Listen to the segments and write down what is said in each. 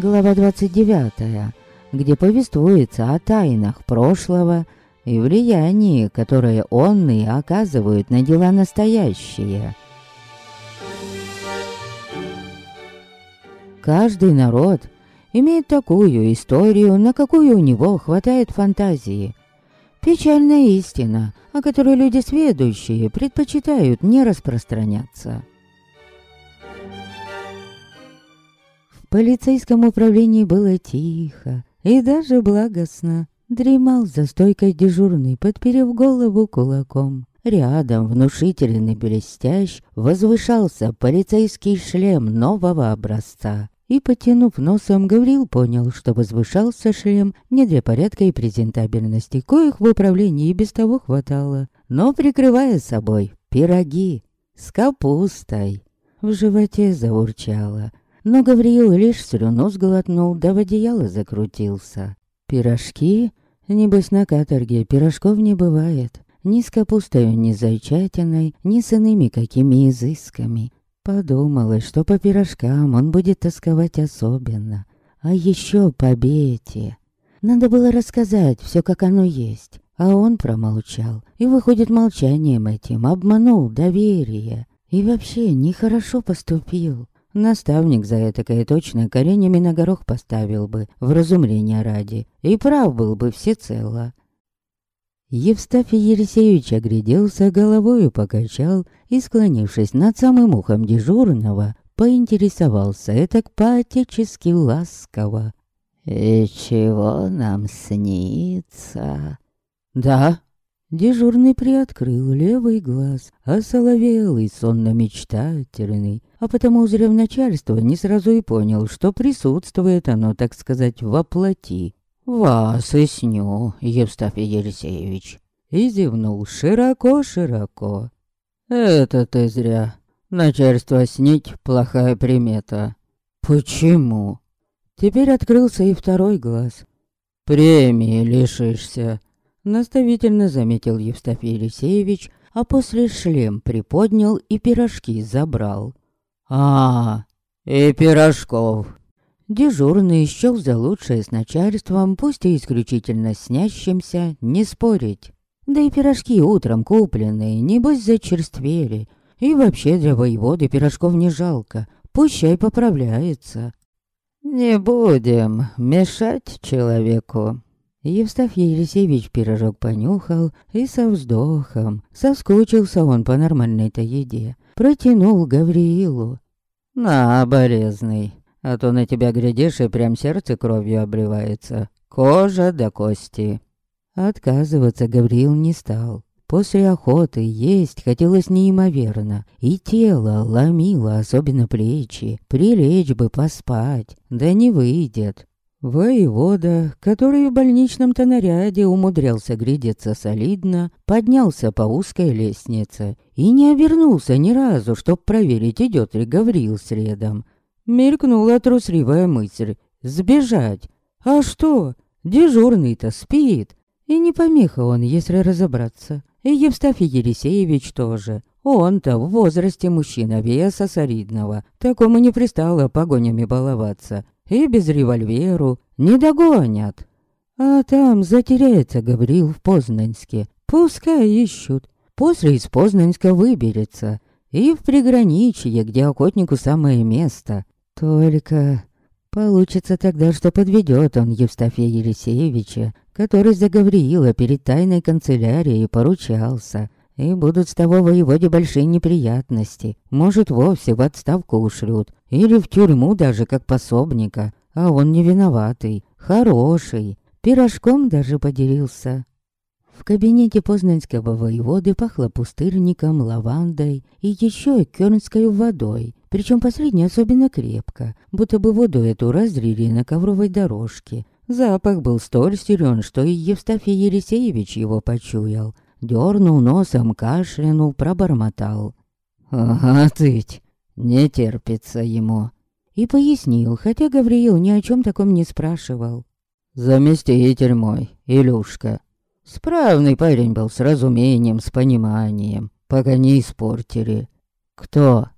глава 29, где повествуется о тайнах прошлого и влиянии, которое он и оказывают на дела настоящие. Каждый народ имеет такую историю, на какую у него хватает фантазии. Печальная истина, о которой люди сведущие предпочитают не распространяться. Полицейском управлении было тихо и даже благостно. Дремал за стойкой дежурный, подперев голову кулаком. Рядом, внушительный блестящ, возвышался полицейский шлем нового образца. И, потянув носом, Гаврил понял, что возвышался шлем не для порядка и презентабельности, коих в управлении и без того хватало, но прикрывая собой пироги с капустой. В животе заурчало, но Гавриил лишь слюну сглотнул, да в одеяло закрутился. Пирожки? Небось, на каторге пирожков не бывает. Ни с капустой, ни зайчатиной, ни с иными какими изысками. Подумалось, что по пирожкам он будет тосковать особенно. А еще по Бете. Надо было рассказать все, как оно есть. А он промолчал. И, выходит, молчанием этим обманул доверие. И вообще нехорошо поступил. Наставник за этакое точно коренями на горох поставил бы, в разумление ради, и прав был бы всецело. Евстафий Ересеевич огляделся, головою покачал и, склонившись над самым ухом дежурного, поинтересовался этак по-отечески ласково. «И чего нам снится?» «Да?» Дежурный приоткрыл левый глаз, осоловелый, сонно-мечтательный, а потому, узрев начальство, не сразу и понял, что присутствует оно, так сказать, во плоти. «Вас и сню, Евстафий Елисеевич!» И зевнул широко-широко. «Это ты зря. Начальство снить — плохая примета». «Почему?» Теперь открылся и второй глаз. «Премии лишишься», Наставительно заметил Евстафий Елисеевич, а после шлем приподнял и пирожки забрал. а, и пирожков!» Дежурный счел за лучшее с начальством, пусть и исключительно снящимся, не спорить. Да и пирожки утром купленные, небось зачерствели. И вообще для воеводы пирожков не жалко, пусть чай поправляется. «Не будем мешать человеку», Евстафий Елисеевич пирожок понюхал и со вздохом. Соскучился он по нормальной-то еде. Протянул Гавриилу. «На, болезный, а то на тебя глядишь и прям сердце кровью обливается. Кожа до кости». Отказываться Гавриил не стал. После охоты есть хотелось неимоверно, и тело ломило, особенно плечи. Прилечь бы поспать, да не выйдет. Воевода, который в больничном-то наряде умудрялся глядеться солидно, поднялся по узкой лестнице и не обернулся ни разу, чтоб проверить, идет ли Гаврил следом. Мелькнула трусливая мысль — сбежать. А что? Дежурный-то спит. И не помеха он, если разобраться. И Евстафий Елисеевич тоже. Он-то в возрасте мужчина веса солидного. Такому не пристало погонями баловаться и без револьверу не догонят. А там затеряется Гаврил в Познанске. Пускай ищут. После из Познанска выберется. И в приграничье, где охотнику самое место. Только получится тогда, что подведет он Евстафия Елисеевича, который за Гавриила перед тайной канцелярией поручался. И будут с того воеводе большие неприятности. Может, вовсе в отставку ушлют. Или в тюрьму даже как пособника. А он не виноватый, хороший. Пирожком даже поделился. В кабинете познанского воеводы пахло пустырником, лавандой и еще кёрнской водой. Причем последняя особенно крепко, будто бы воду эту разлили на ковровой дорожке. Запах был столь силен, что и Евстафий Елисеевич его почуял дернул носом, кашлянул, пробормотал. «Ага, тыть, не терпится ему». И пояснил, хотя Гавриил ни о чем таком не спрашивал. «Заместитель мой, Илюшка. Справный парень был с разумением, с пониманием, пока не испортили. Кто?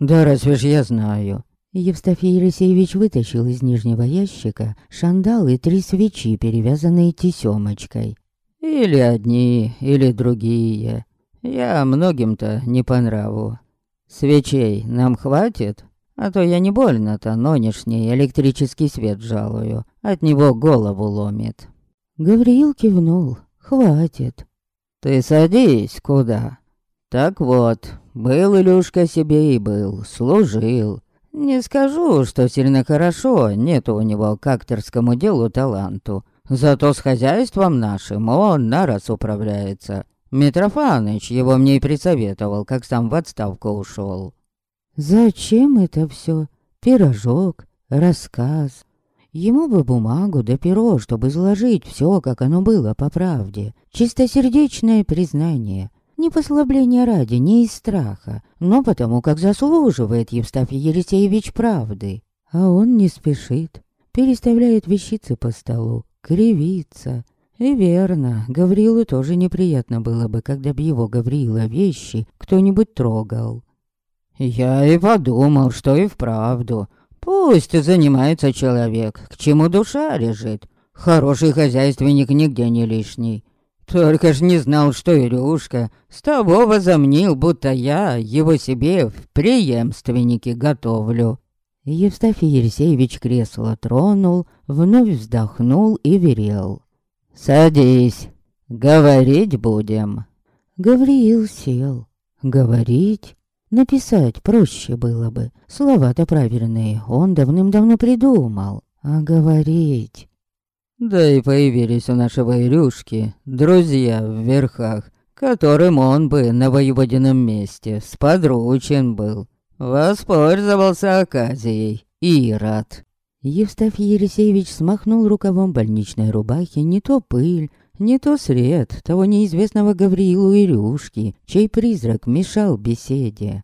Да разве ж я знаю. Евстафий Елисеевич вытащил из нижнего ящика шандал и три свечи, перевязанные тесемочкой. «Или одни, или другие. Я многим-то не по нраву. Свечей нам хватит? А то я не больно-то нонешний электрический свет жалую. От него голову ломит». Гавриил кивнул. «Хватит». «Ты садись, куда?» «Так вот, был Илюшка себе и был, служил. Не скажу, что сильно хорошо, нет у него к актерскому делу таланту. Зато с хозяйством нашим он на раз управляется. Митрофаныч его мне и присоветовал, как сам в отставку ушел. Зачем это все? Пирожок, рассказ. Ему бы бумагу да перо, чтобы изложить все, как оно было по правде. Чистосердечное признание. Не послабления ради, не из страха, но потому как заслуживает Евстафий Елисеевич правды. А он не спешит, переставляет вещицы по столу, кривится. И верно, Гаврилу тоже неприятно было бы, когда б его Гаврила вещи кто-нибудь трогал. Я и подумал, что и вправду. Пусть занимается человек, к чему душа лежит. Хороший хозяйственник нигде не лишний. Только ж не знал, что Ирюшка с того возомнил, будто я его себе в преемственнике готовлю. Евстафий Елисеевич кресло тронул, вновь вздохнул и верел. «Садись, говорить будем». Гавриил сел. Говорить? Написать проще было бы. Слова-то правильные он давным-давно придумал. А говорить... Да и появились у нашего Ирюшки друзья в верхах, которым он бы на воеводином месте сподручен был. Воспользовался оказией Ирод. Евстафий Елисеевич смахнул рукавом больничной рубахи не то пыль, не то сред того неизвестного Гавриилу Ирюшки, чей призрак мешал беседе.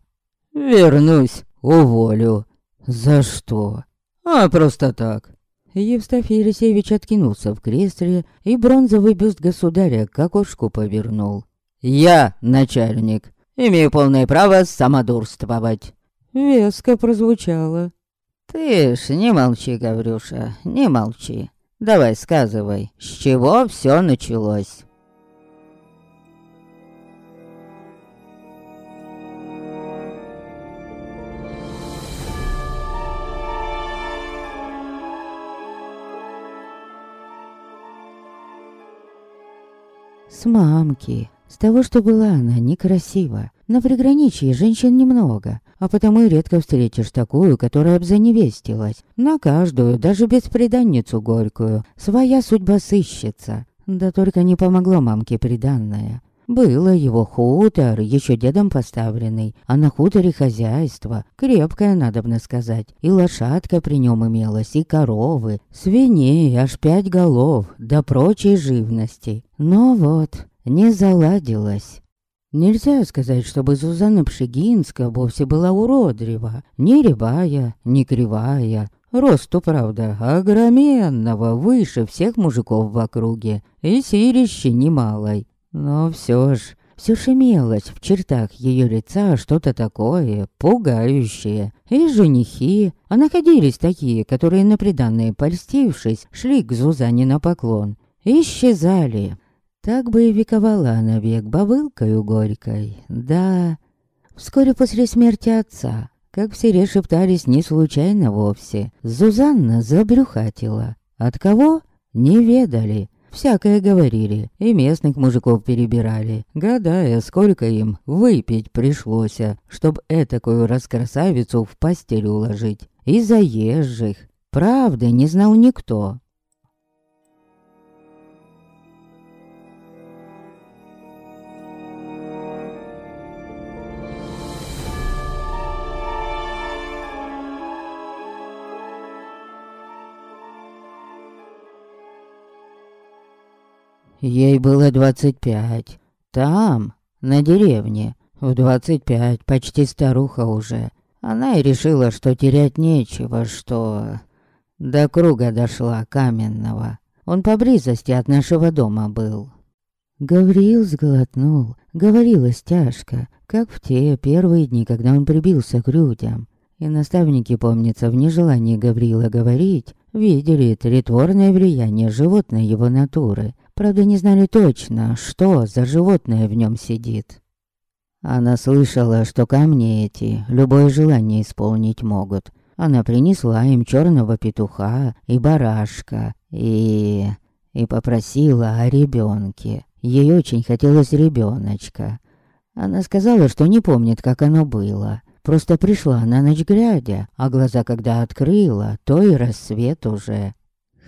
«Вернусь, уволю». «За что?» «А просто так. Евстафий Елисеевич откинулся в кресле и бронзовый бюст государя к окошку повернул. «Я начальник, имею полное право самодурствовать». Веско прозвучало. «Ты ж не молчи, Гаврюша, не молчи. Давай сказывай, с чего все началось?» С мамки. С того, что была она некрасива. На приграничье женщин немного, а потому и редко встретишь такую, которая б заневестилась. На каждую, даже беспреданницу горькую, своя судьба сыщется. Да только не помогло мамке приданное. Было его хутор, еще дедом поставленный, а на хуторе хозяйство, крепкое, надобно сказать, и лошадка при нем имелась, и коровы, свиней аж пять голов, да прочей живности. Но вот, не заладилось. Нельзя сказать, чтобы Зузанна Пшегинска вовсе была уродлива, ни рябая, ни кривая, Росту, правда, огроменного, выше всех мужиков в округе, и сирище немалой. Но все ж, все шемелось в чертах ее лица что-то такое, пугающее. И женихи, а находились такие, которые на приданные польстившись, шли к Зузане на поклон. Исчезали. Так бы и вековала она век бабылкою горькой, да... Вскоре после смерти отца, как все шептались не случайно вовсе, Зузанна забрюхатила. От кого? Не ведали. Всякое говорили, и местных мужиков перебирали, гадая, сколько им выпить пришлось, чтоб этакую раскрасавицу в постель уложить. И заезжих. Правды не знал никто. Ей было двадцать пять. Там, на деревне, в двадцать пять, почти старуха уже. Она и решила, что терять нечего, что... До круга дошла каменного. Он поблизости от нашего дома был. Гавриил сглотнул, говорилось тяжко, как в те первые дни, когда он прибился к людям. И наставники, помнится, в нежелании Гаврила говорить, видели тлетворное влияние животной его натуры. Правда, не знали точно, что за животное в нем сидит. Она слышала, что камни эти любое желание исполнить могут. Она принесла им черного петуха и барашка, и... и попросила о ребенке. Ей очень хотелось ребеночка. Она сказала, что не помнит, как оно было. Просто пришла на ночь глядя, а глаза когда открыла, то и рассвет уже.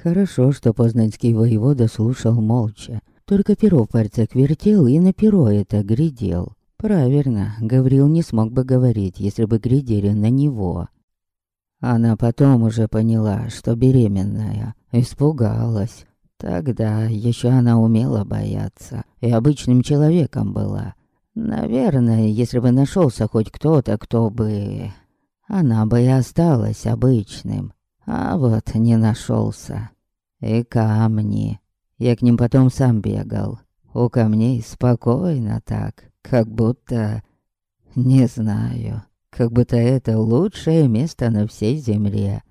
Хорошо, что познанский воевода слушал молча. Только перо в пальцах вертел и на перо это глядел. Правильно, Гаврил не смог бы говорить, если бы глядели на него. Она потом уже поняла, что беременная, испугалась. Тогда еще она умела бояться и обычным человеком была. Наверное, если бы нашелся хоть кто-то, кто бы... Она бы и осталась обычным. А вот не нашелся. И камни. Я к ним потом сам бегал. У камней спокойно так. Как будто... Не знаю. Как будто это лучшее место на всей земле.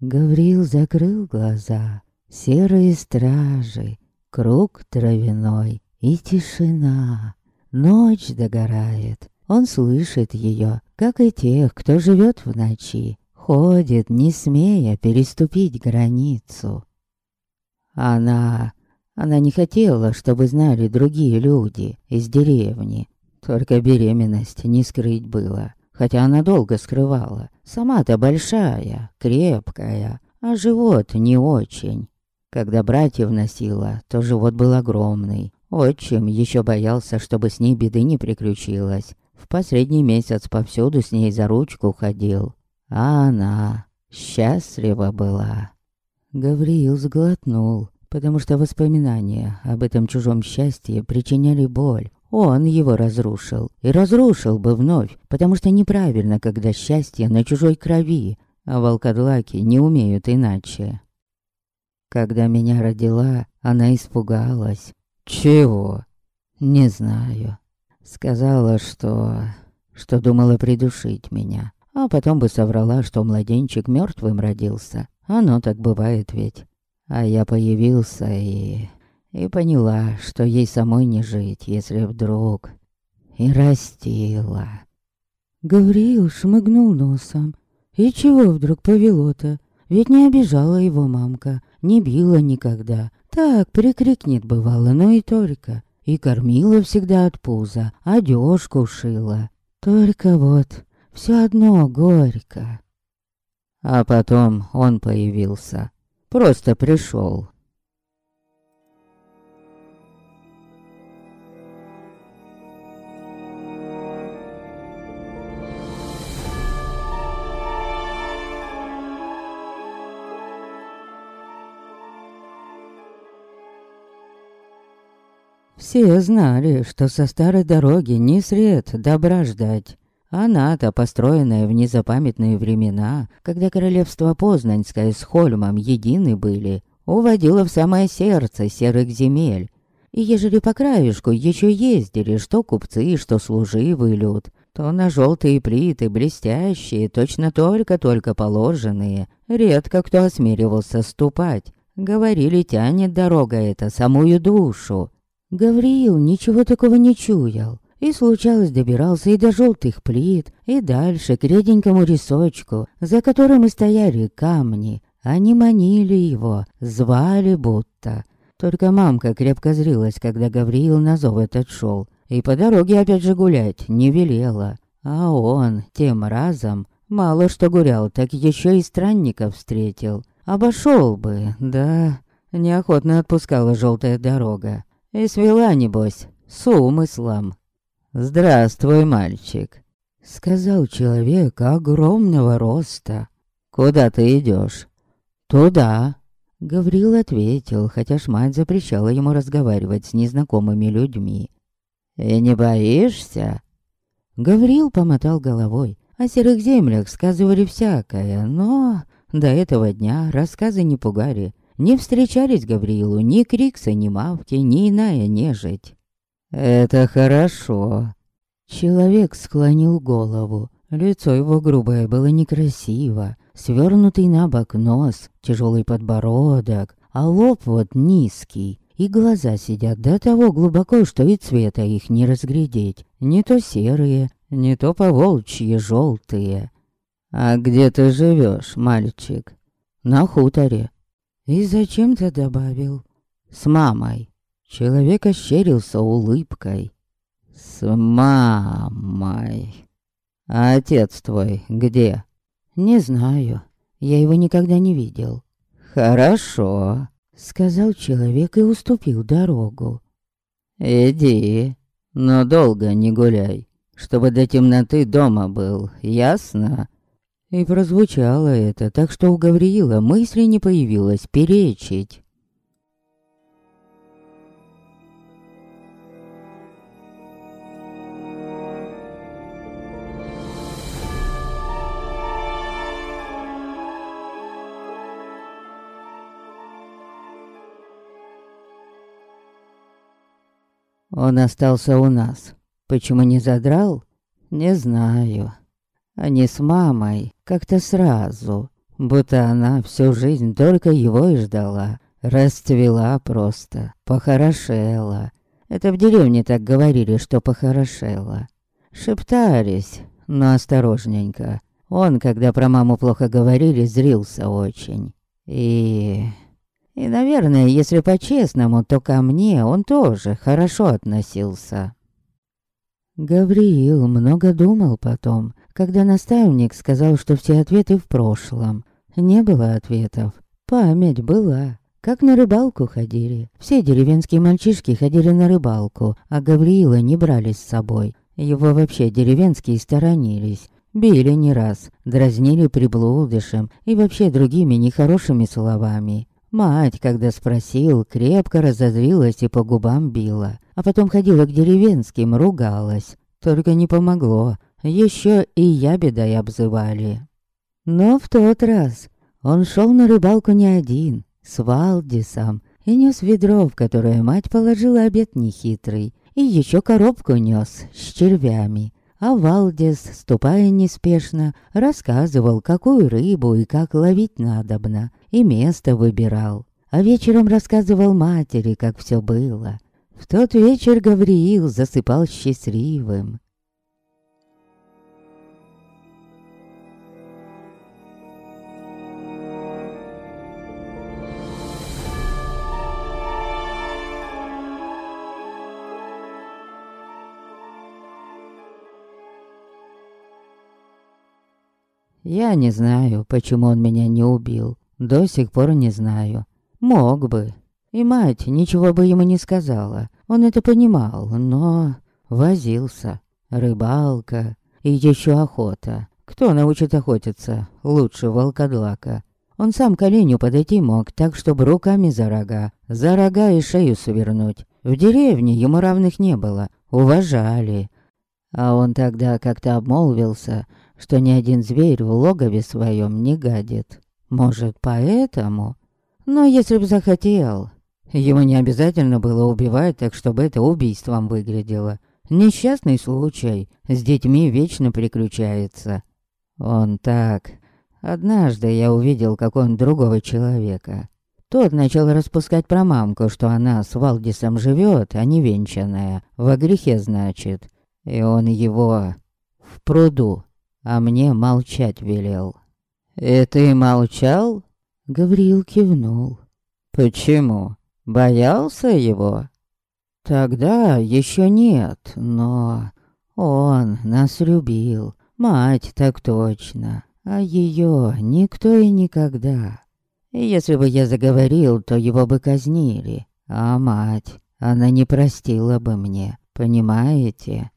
Гаврил закрыл глаза. Серые стражи, круг травяной и тишина. Ночь догорает. Он слышит ее, как и тех, кто живет в ночи. Ходит, не смея переступить границу. Она... Она не хотела, чтобы знали другие люди из деревни. Только беременность не скрыть было, хотя она долго скрывала. Сама-то большая, крепкая, а живот не очень. Когда братьев носила, то живот был огромный. Отчим еще боялся, чтобы с ней беды не приключилось. В последний месяц повсюду с ней за ручку ходил. А она счастлива была. Гавриил сглотнул, потому что воспоминания об этом чужом счастье причиняли боль. Он его разрушил. И разрушил бы вновь, потому что неправильно, когда счастье на чужой крови, а волкодлаки не умеют иначе. Когда меня родила, она испугалась. Чего? Не знаю. Сказала, что... что думала придушить меня. А потом бы соврала, что младенчик мертвым родился. Оно так бывает ведь. А я появился и и поняла, что ей самой не жить, если вдруг... И растила. Гавриил шмыгнул носом. И чего вдруг повело-то? Ведь не обижала его мамка, не била никогда. Так прикрикнет бывало, но и только. И кормила всегда от пуза, одежку шила. Только вот все одно горько. А потом он появился. Просто пришел. Все знали, что со старой дороги не сред добра ждать. Она-то, построенная в незапамятные времена, когда королевство Познанское с Хольмом едины были, уводила в самое сердце серых земель. И ежели по краешку еще ездили, что купцы, что служивый люд, то на желтые плиты, блестящие, точно только-только положенные, редко кто осмеливался ступать. Говорили, тянет дорога эта самую душу. Гавриил ничего такого не чуял. И случалось добирался и до желтых плит, и дальше к реденькому рисочку, за которым и стояли камни. Они манили его, звали будто. Только мамка крепко зрилась, когда Гавриил на зов этот шел, и по дороге опять же гулять не велела. А он тем разом мало что гулял, так еще и странников встретил. Обошел бы, да, неохотно отпускала желтая дорога. И свела, небось, с умыслом. «Здравствуй, мальчик», — сказал человек огромного роста. «Куда ты идешь? «Туда». Гаврил ответил, хотя ж мать запрещала ему разговаривать с незнакомыми людьми. «И не боишься?» Гаврил помотал головой. О серых землях сказывали всякое, но до этого дня рассказы не пугали. Не встречались Гавриилу ни Крикса, ни Мавки, ни иная нежить. «Это хорошо». Человек склонил голову. Лицо его грубое было некрасиво, свернутый на бок нос, тяжелый подбородок, а лоб вот низкий, и глаза сидят до того глубоко, что и цвета их не разглядеть. Не то серые, не то поволчьи желтые. «А где ты живешь, мальчик?» «На хуторе». «И зачем-то добавил?» «С мамой». Человек ощерился улыбкой. «С мамой». «А отец твой где?» «Не знаю. Я его никогда не видел». «Хорошо», — сказал человек и уступил дорогу. «Иди, но долго не гуляй, чтобы до темноты дома был, ясно?» И прозвучало это, так что у Гавриила мысли не появилось перечить. Он остался у нас. Почему не задрал? Не знаю. Они с мамой как-то сразу, будто она всю жизнь только его и ждала. Расцвела просто, похорошела. Это в деревне так говорили, что похорошела. Шептались, но осторожненько. Он, когда про маму плохо говорили, зрился очень. И и, наверное, если по-честному, то ко мне он тоже хорошо относился. Гавриил много думал потом, когда наставник сказал, что все ответы в прошлом. Не было ответов. Память была. Как на рыбалку ходили. Все деревенские мальчишки ходили на рыбалку, а Гавриила не брали с собой. Его вообще деревенские сторонились. Били не раз, дразнили приблудышем и вообще другими нехорошими словами. Мать, когда спросил, крепко разозлилась и по губам била, а потом ходила к деревенским, ругалась. Только не помогло, еще и я бедой обзывали. Но в тот раз он шел на рыбалку не один, с Валдисом, и нес ведро, в которое мать положила обед нехитрый, и еще коробку нес с червями. А Валдис, ступая неспешно, рассказывал, какую рыбу и как ловить надобно, и место выбирал. А вечером рассказывал матери, как все было. В тот вечер Гавриил засыпал счастливым. Я не знаю, почему он меня не убил. До сих пор не знаю. Мог бы. И мать ничего бы ему не сказала. Он это понимал, но... Возился. Рыбалка. И еще охота. Кто научит охотиться? Лучше волкодлака. Он сам к оленю подойти мог, так, чтобы руками за рога. За рога и шею свернуть. В деревне ему равных не было. Уважали. А он тогда как-то обмолвился, что ни один зверь в логове своем не гадит. Может, поэтому? Но если бы захотел, его не обязательно было убивать, так чтобы это убийством выглядело. Несчастный случай, с детьми вечно приключается. Он так... Однажды я увидел, как он другого человека. Тот начал распускать про мамку, что она с Валдисом живет, а не венчанная. Во грехе, значит. И он его в пруду а мне молчать велел. «И ты молчал?» Гавриил кивнул. «Почему? Боялся его?» «Тогда еще нет, но он нас любил, мать так точно, а ее никто и никогда. Если бы я заговорил, то его бы казнили, а мать, она не простила бы мне, понимаете?»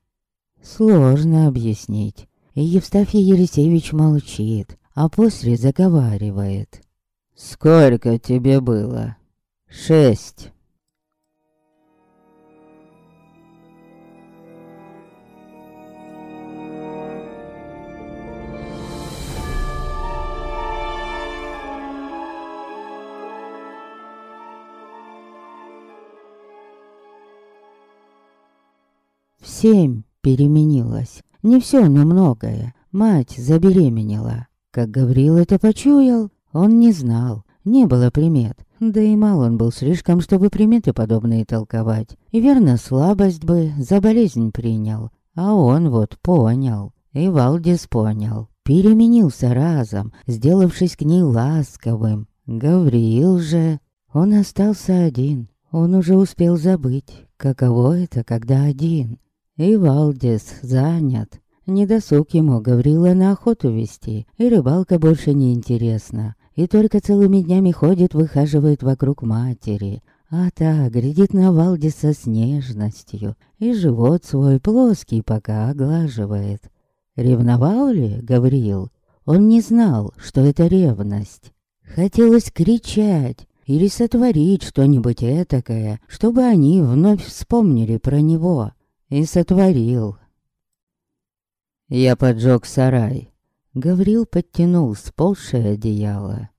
Сложно объяснить. И Евстафий Елисеевич молчит, а после заговаривает. «Сколько тебе было?» «Шесть». Семь переменилась. Не все, но многое. Мать забеременела. Как Гаврил это почуял, он не знал, не было примет. Да и мал он был слишком, чтобы приметы подобные толковать. И верно, слабость бы за болезнь принял. А он вот понял. И Валдис понял. Переменился разом, сделавшись к ней ласковым. Гавриил же... Он остался один. Он уже успел забыть, каково это, когда один. И Валдис занят. Недосуг ему Гаврила на охоту вести, и рыбалка больше не интересна и только целыми днями ходит, выхаживает вокруг матери. А та глядит на Валдиса с нежностью, и живот свой плоский пока оглаживает. Ревновал ли Гавриил? Он не знал, что это ревность. Хотелось кричать или сотворить что-нибудь этакое, чтобы они вновь вспомнили про него. И сотворил. Я поджег сарай, Гаврил подтянул сползшее одеяло.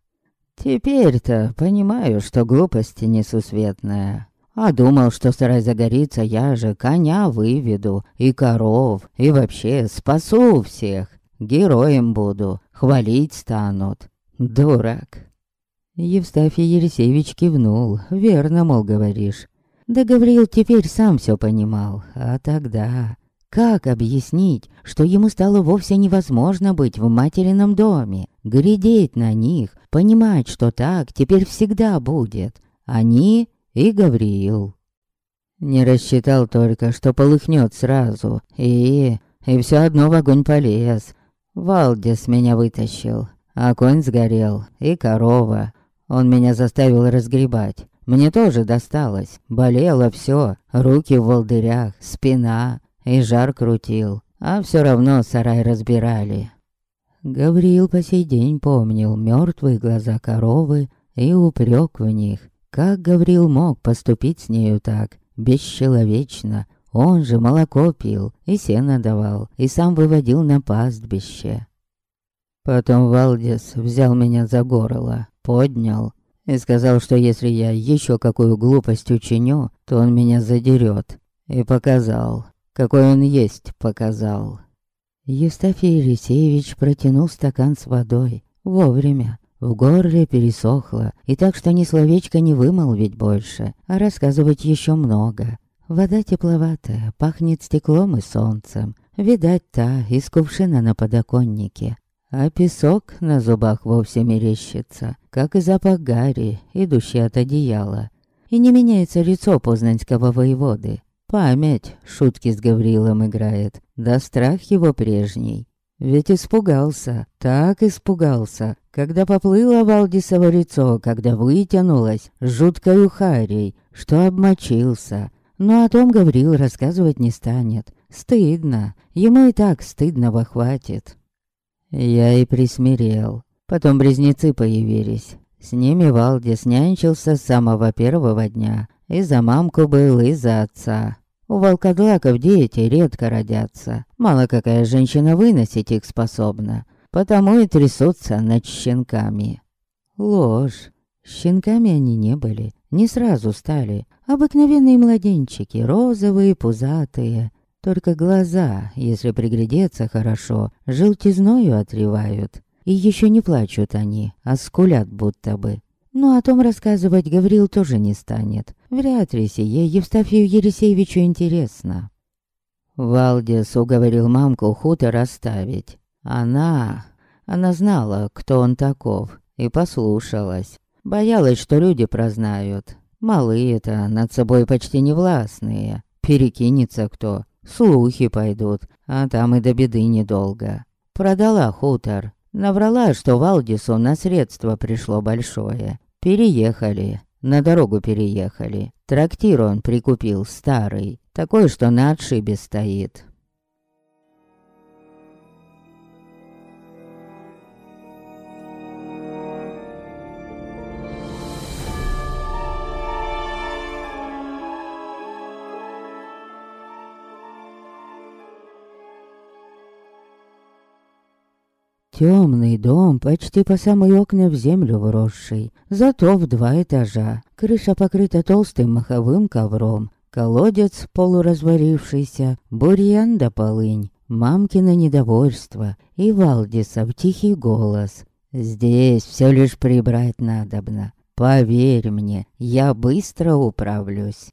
«Теперь-то понимаю, что глупости несусветная. А думал, что сарай загорится, я же коня выведу, и коров, и вообще спасу всех. Героем буду, хвалить станут. Дурак!» Евстафий Елисеевич кивнул. «Верно, мол, говоришь». Да Гавриил теперь сам все понимал, а тогда... Как объяснить, что ему стало вовсе невозможно быть в материном доме, глядеть на них, понимать, что так теперь всегда будет? Они и Гавриил. Не рассчитал только, что полыхнет сразу, и... и все одно в огонь полез. Валдис меня вытащил, а конь сгорел, и корова. Он меня заставил разгребать. Мне тоже досталось. Болело все, руки в волдырях, спина и жар крутил, а все равно сарай разбирали. Гавриил по сей день помнил мертвые глаза коровы и упрек в них. Как Гавриил мог поступить с нею так, бесчеловечно? Он же молоко пил и сено давал, и сам выводил на пастбище. Потом Валдис взял меня за горло, поднял и сказал, что если я еще какую глупость учиню, то он меня задерет. И показал, какой он есть, показал. Евстафий Елисеевич протянул стакан с водой. Вовремя. В горле пересохло, и так что ни словечко не вымолвить больше, а рассказывать еще много. Вода тепловатая, пахнет стеклом и солнцем. Видать, та из кувшина на подоконнике. А песок на зубах вовсе мерещится, как и запах гари, идущий от одеяла. И не меняется лицо познанского воеводы. Память шутки с Гаврилом играет, да страх его прежний. Ведь испугался, так испугался, когда поплыло Валдисово лицо, когда вытянулось жуткою харей, что обмочился. Но о том Гаврил рассказывать не станет. Стыдно, ему и так стыдного хватит. Я и присмирел. Потом близнецы появились. С ними Валдис нянчился с самого первого дня, и за мамку был, и за отца. У волкодлаков дети редко родятся. Мало какая женщина выносить их способна. Потому и трясутся над щенками. Ложь. Щенками они не были. Не сразу стали. Обыкновенные младенчики, розовые, пузатые. Только глаза, если приглядеться хорошо, желтизною отревают. И еще не плачут они, а скулят будто бы. Но о том рассказывать Гаврил тоже не станет. Вряд ли сие Евстафию Елисеевичу интересно. Валдис уговорил мамку хутор оставить. Она... Она знала, кто он таков, и послушалась. Боялась, что люди прознают. Малые-то над собой почти не властные. Перекинется кто, слухи пойдут, а там и до беды недолго. Продала хутор, Наврала, что Валдису на средства пришло большое. Переехали. На дорогу переехали. Трактир он прикупил старый. Такой, что на отшибе стоит. Темный дом, почти по самые окна в землю вросший, зато в два этажа. Крыша покрыта толстым маховым ковром, колодец полуразварившийся, бурьян да полынь. мамкино недовольство и Валдиса в тихий голос. «Здесь все лишь прибрать надобно. Поверь мне, я быстро управлюсь».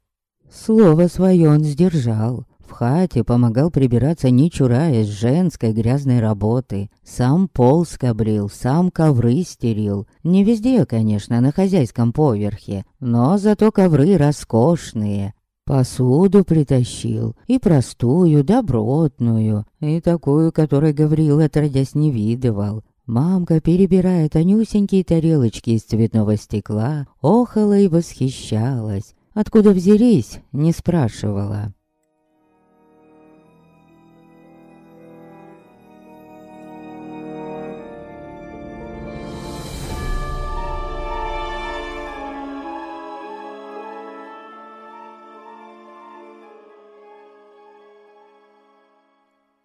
Слово свое он сдержал. В хате помогал прибираться, не чураясь женской грязной работы. Сам пол скобрил, сам ковры стерил. Не везде, конечно, на хозяйском поверхе, но зато ковры роскошные. Посуду притащил, и простую, добротную, и такую, которой Гаврил отродясь не видывал. Мамка, перебирая тонюсенькие тарелочки из цветного стекла, охала и восхищалась. Откуда взялись, не спрашивала.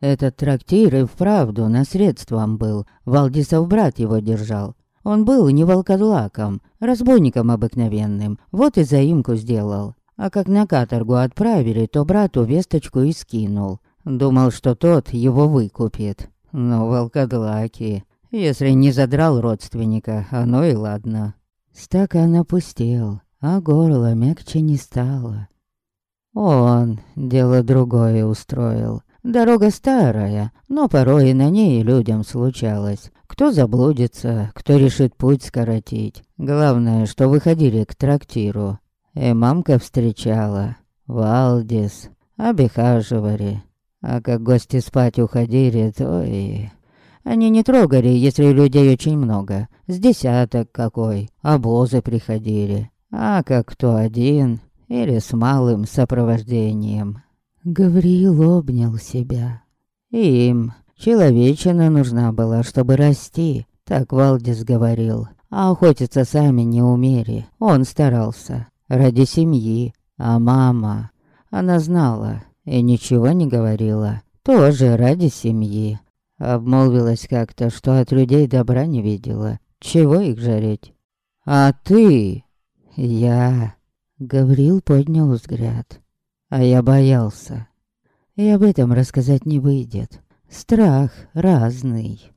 Этот трактир и вправду наследством был. Валдисов брат его держал. Он был не волкодлаком, разбойником обыкновенным. Вот и заимку сделал. А как на каторгу отправили, то брату весточку и скинул. Думал, что тот его выкупит. Но волкодлаки... Если не задрал родственника, оно и ладно. Стакан опустел, а горло мягче не стало. Он дело другое устроил. Дорога старая, но порой и на ней людям случалось. Кто заблудится, кто решит путь скоротить. Главное, что выходили к трактиру. И мамка встречала. Валдис, обихаживали. А как гости спать уходили, то и... Они не трогали, если людей очень много. С десяток какой. Обозы приходили. А как кто один или с малым сопровождением. Гавриил обнял себя. Им человечина нужна была, чтобы расти, так Валдис говорил. А охотиться сами не умели. Он старался. Ради семьи. А мама... Она знала и ничего не говорила. Тоже ради семьи. Обмолвилась как-то, что от людей добра не видела. Чего их жарить? А ты... Я... Гаврил поднял взгляд. А я боялся. И об этом рассказать не выйдет. Страх разный.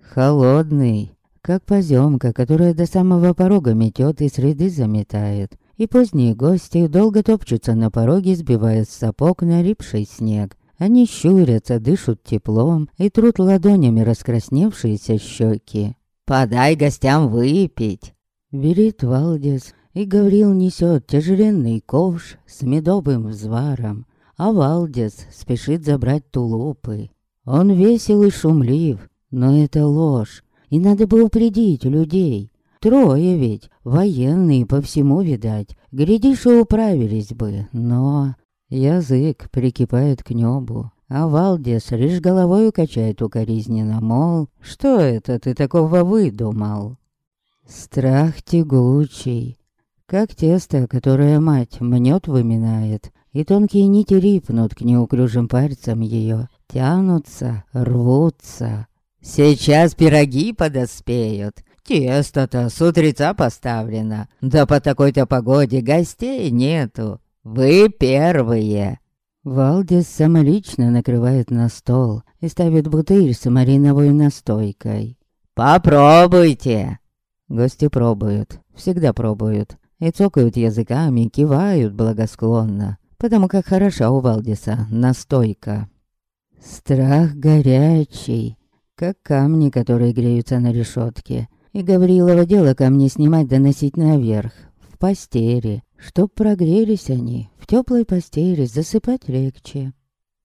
Холодный, как поземка, которая до самого порога метет и среды заметает. И поздние гости долго топчутся на пороге, сбивая с сапог налипший снег. Они щурятся, дышат теплом и трут ладонями раскрасневшиеся щеки. «Подай гостям выпить!» Велит Валдис, и Гаврил несет тяжеленный ковш с медовым взваром, а Валдис спешит забрать тулупы. Он весел и шумлив, но это ложь и надо бы упредить людей. Трое ведь, военные по всему видать. Глядишь, и управились бы, но... Язык прикипает к небу, а Валдес лишь головой качает укоризненно, мол, что это ты такого выдумал? Страх тягучий, как тесто, которое мать мнет выминает, и тонкие нити рипнут к неуклюжим пальцам ее, тянутся, рвутся, Сейчас пироги подоспеют. Тесто-то с утреца поставлено. Да по такой-то погоде гостей нету. Вы первые. Валдис самолично накрывает на стол и ставит бутыль с мариновой настойкой. «Попробуйте!» Гости пробуют, всегда пробуют. И цокают языками, кивают благосклонно, потому как хороша у Валдиса настойка. Страх горячий, как камни, которые греются на решетке. И Гаврилова дело камни снимать да носить наверх, в постели, чтоб прогрелись они, в теплой постели засыпать легче.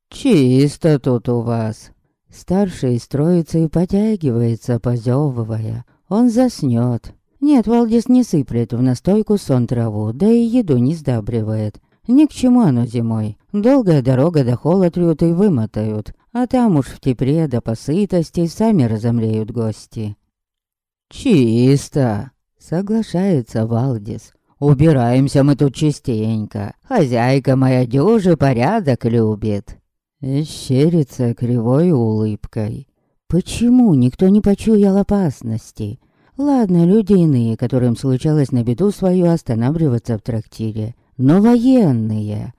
«Чисто тут у вас!» Старший строится и потягивается, позевывая. Он заснет. Нет, Валдис не сыплет в настойку сон траву, да и еду не сдабривает. Ни к чему оно зимой. Долгая дорога до холод и вымотают. А там уж в тепле да по сытости сами разомлеют гости. «Чисто!» — соглашается Валдис. Убираемся мы тут частенько. Хозяйка моя дюжи порядок любит. И кривой улыбкой. Почему никто не почуял опасности? Ладно, люди иные, которым случалось на беду свою останавливаться в трактире. Но военные.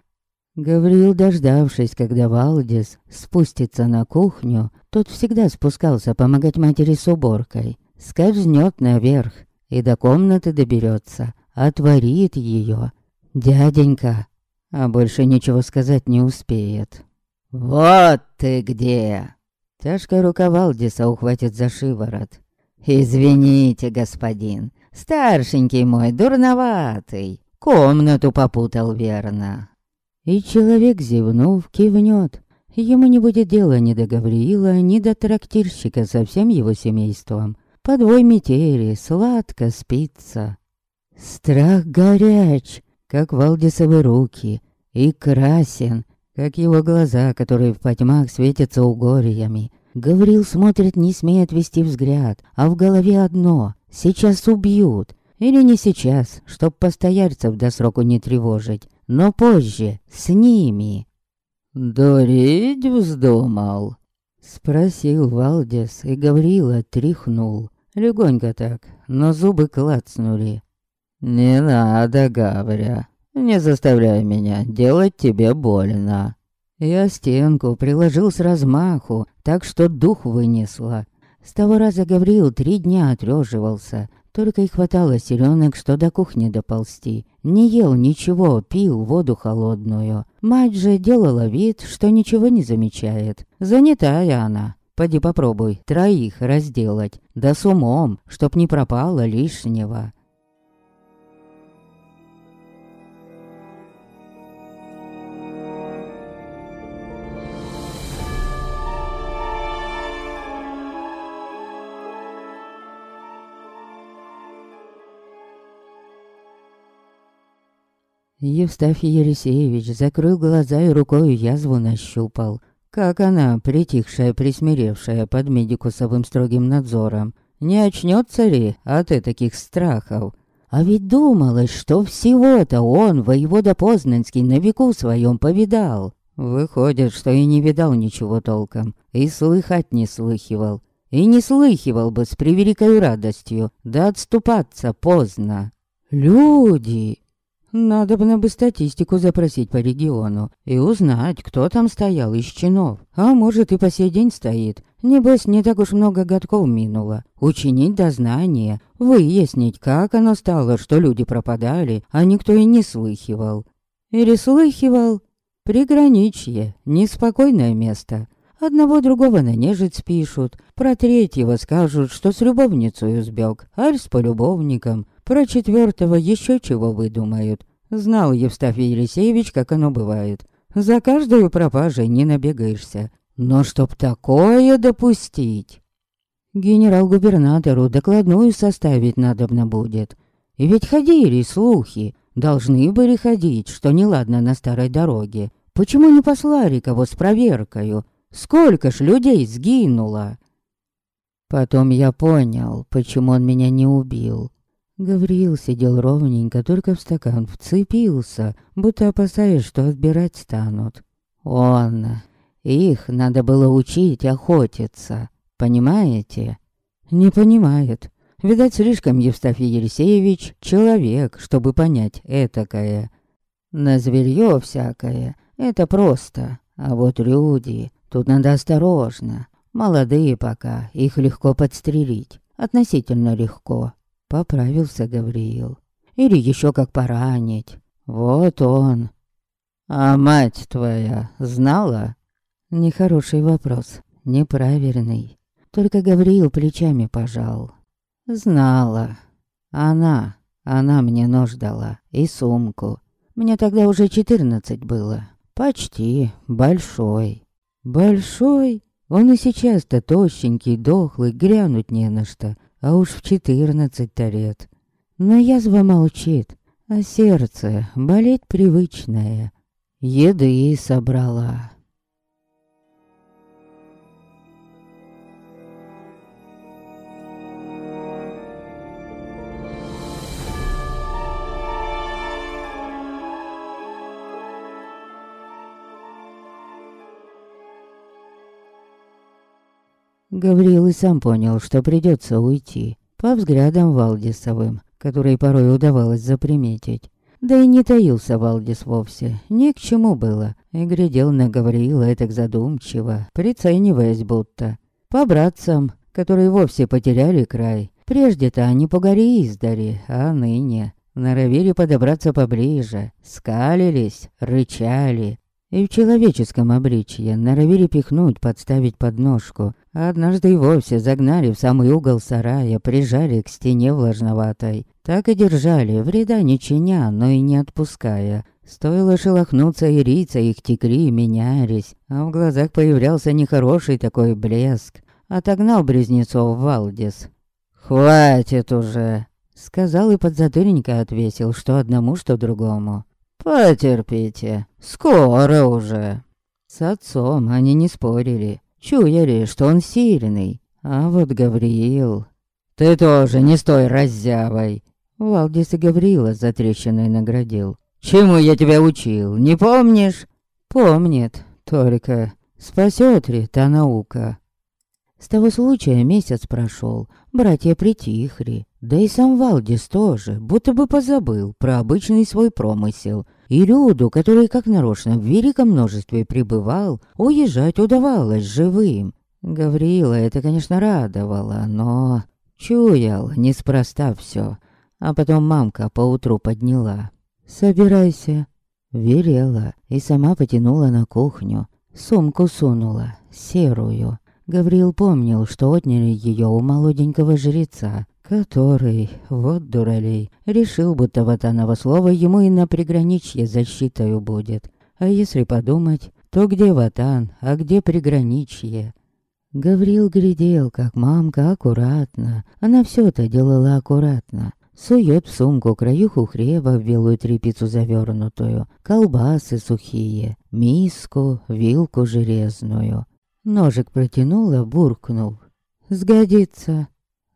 Гавриил, дождавшись, когда Валдис спустится на кухню, тот всегда спускался помогать матери с уборкой. Скользнет наверх и до комнаты доберется, отворит ее. Дяденька, а больше ничего сказать не успеет. «Вот ты где!» Тяжкая рука Валдиса ухватит за шиворот. «Извините, господин, старшенький мой, дурноватый, комнату попутал верно». И человек, зевнув, кивнет. Ему не будет дела ни до Гавриила, ни до трактирщика со всем его семейством. Подвой метели, сладко спится. Страх горяч, как Валдисовы руки, и красен, как его глаза, которые в потьмах светятся угорьями. Гаврил смотрит, не смея отвести взгляд, а в голове одно — сейчас убьют. Или не сейчас, чтоб постояльцев до сроку не тревожить, но позже, с ними. «Дурить вздумал?» Спросил Валдес, и Гаврила тряхнул. Легонько так, но зубы клацнули. «Не надо, Гавря, не заставляй меня делать тебе больно. Я стенку приложил с размаху, так что дух вынесла. С того раза Гавриил три дня отреживался, только и хватало силёнок, что до кухни доползти. Не ел ничего, пил воду холодную. Мать же делала вид, что ничего не замечает. Занятая она. Поди попробуй троих разделать, да с умом, чтоб не пропало лишнего. Евстафий Елисеевич закрыл глаза и рукой язву нащупал. Как она, притихшая, присмиревшая под медикусовым строгим надзором, не очнется ли от таких страхов? А ведь думалось, что всего-то он, воевода Познанский, на веку своем повидал. Выходит, что и не видал ничего толком, и слыхать не слыхивал. И не слыхивал бы с превеликой радостью, да отступаться поздно. Люди! Надо бы статистику запросить по региону и узнать, кто там стоял из чинов. А может и по сей день стоит. Небось, не так уж много годков минуло. Учинить дознание, выяснить, как оно стало, что люди пропадали, а никто и не слыхивал. Или слыхивал? Приграничье, неспокойное место. Одного другого на нежить спишут, про третьего скажут, что с любовницей сбег, аль с полюбовником, про четвертого еще чего выдумают. Знал Евстафий Елисеевич, как оно бывает. За каждую пропажей не набегаешься. Но чтоб такое допустить... Генерал-губернатору докладную составить надобно будет. И ведь ходили слухи, должны были ходить, что неладно на старой дороге. Почему не послали кого с проверкою? Сколько ж людей сгинуло? Потом я понял, почему он меня не убил. Гавриил сидел ровненько, только в стакан вцепился, будто опасаясь, что отбирать станут. Он... Их надо было учить охотиться, понимаете? Не понимает. Видать, слишком Евстафий Елисеевич человек, чтобы понять этакое. На зверье всякое, это просто. А вот люди, тут надо осторожно. Молодые пока, их легко подстрелить. Относительно легко. Поправился Гавриил. Или еще как поранить. Вот он. А мать твоя знала? Нехороший вопрос. Неправильный. Только Гавриил плечами пожал. Знала. Она. Она мне нож дала. И сумку. Мне тогда уже четырнадцать было. Почти. Большой. Большой? Он и сейчас-то тощенький, дохлый, грянуть не на что а уж в четырнадцать-то лет. Но язва молчит, а сердце болеть привычное. Еды собрала. Гавриил и сам понял, что придется уйти. По взглядам Валдисовым, которые порой удавалось заприметить. Да и не таился Валдис вовсе, ни к чему было. И глядел на Гавриила так задумчиво, прицениваясь будто. По братцам, которые вовсе потеряли край. Прежде-то они по горе издари, а ныне норовили подобраться поближе, скалились, рычали. И в человеческом обличье норовили пихнуть, подставить подножку. А однажды и вовсе загнали в самый угол сарая, прижали к стене влажноватой. Так и держали, вреда не чиня, но и не отпуская. Стоило шелохнуться, и рица их текли, менялись, а в глазах появлялся нехороший такой блеск. Отогнал Близнецов Валдис. «Хватит уже!» Сказал и подзатыльника отвесил, что одному, что другому. «Потерпите, скоро уже». С отцом они не спорили, чуяли, что он сильный. А вот Гавриил... «Ты тоже не стой раззявой!» Валдис и Гавриила за трещиной наградил. «Чему я тебя учил, не помнишь?» «Помнит, только спасет ли та наука?» С того случая месяц прошел, братья притихли, да и сам Валдис тоже, будто бы позабыл про обычный свой промысел. И Люду, который как нарочно в великом множестве пребывал, уезжать удавалось живым. Гаврила это, конечно, радовало, но... Чуял, неспроста все. А потом мамка поутру подняла. «Собирайся». Верела и сама потянула на кухню. Сумку сунула, серую. Гавриил помнил, что отняли ее у молоденького жреца, который, вот дуралей, решил, будто Ватанова слово ему и на приграничье защитою будет. А если подумать, то где Ватан, а где приграничье? Гаврил глядел, как мамка аккуратно, она все это делала аккуратно. Сует в сумку краюху хлеба в белую тряпицу завернутую, колбасы сухие, миску, вилку железную. Ножик протянула, буркнул. «Сгодится».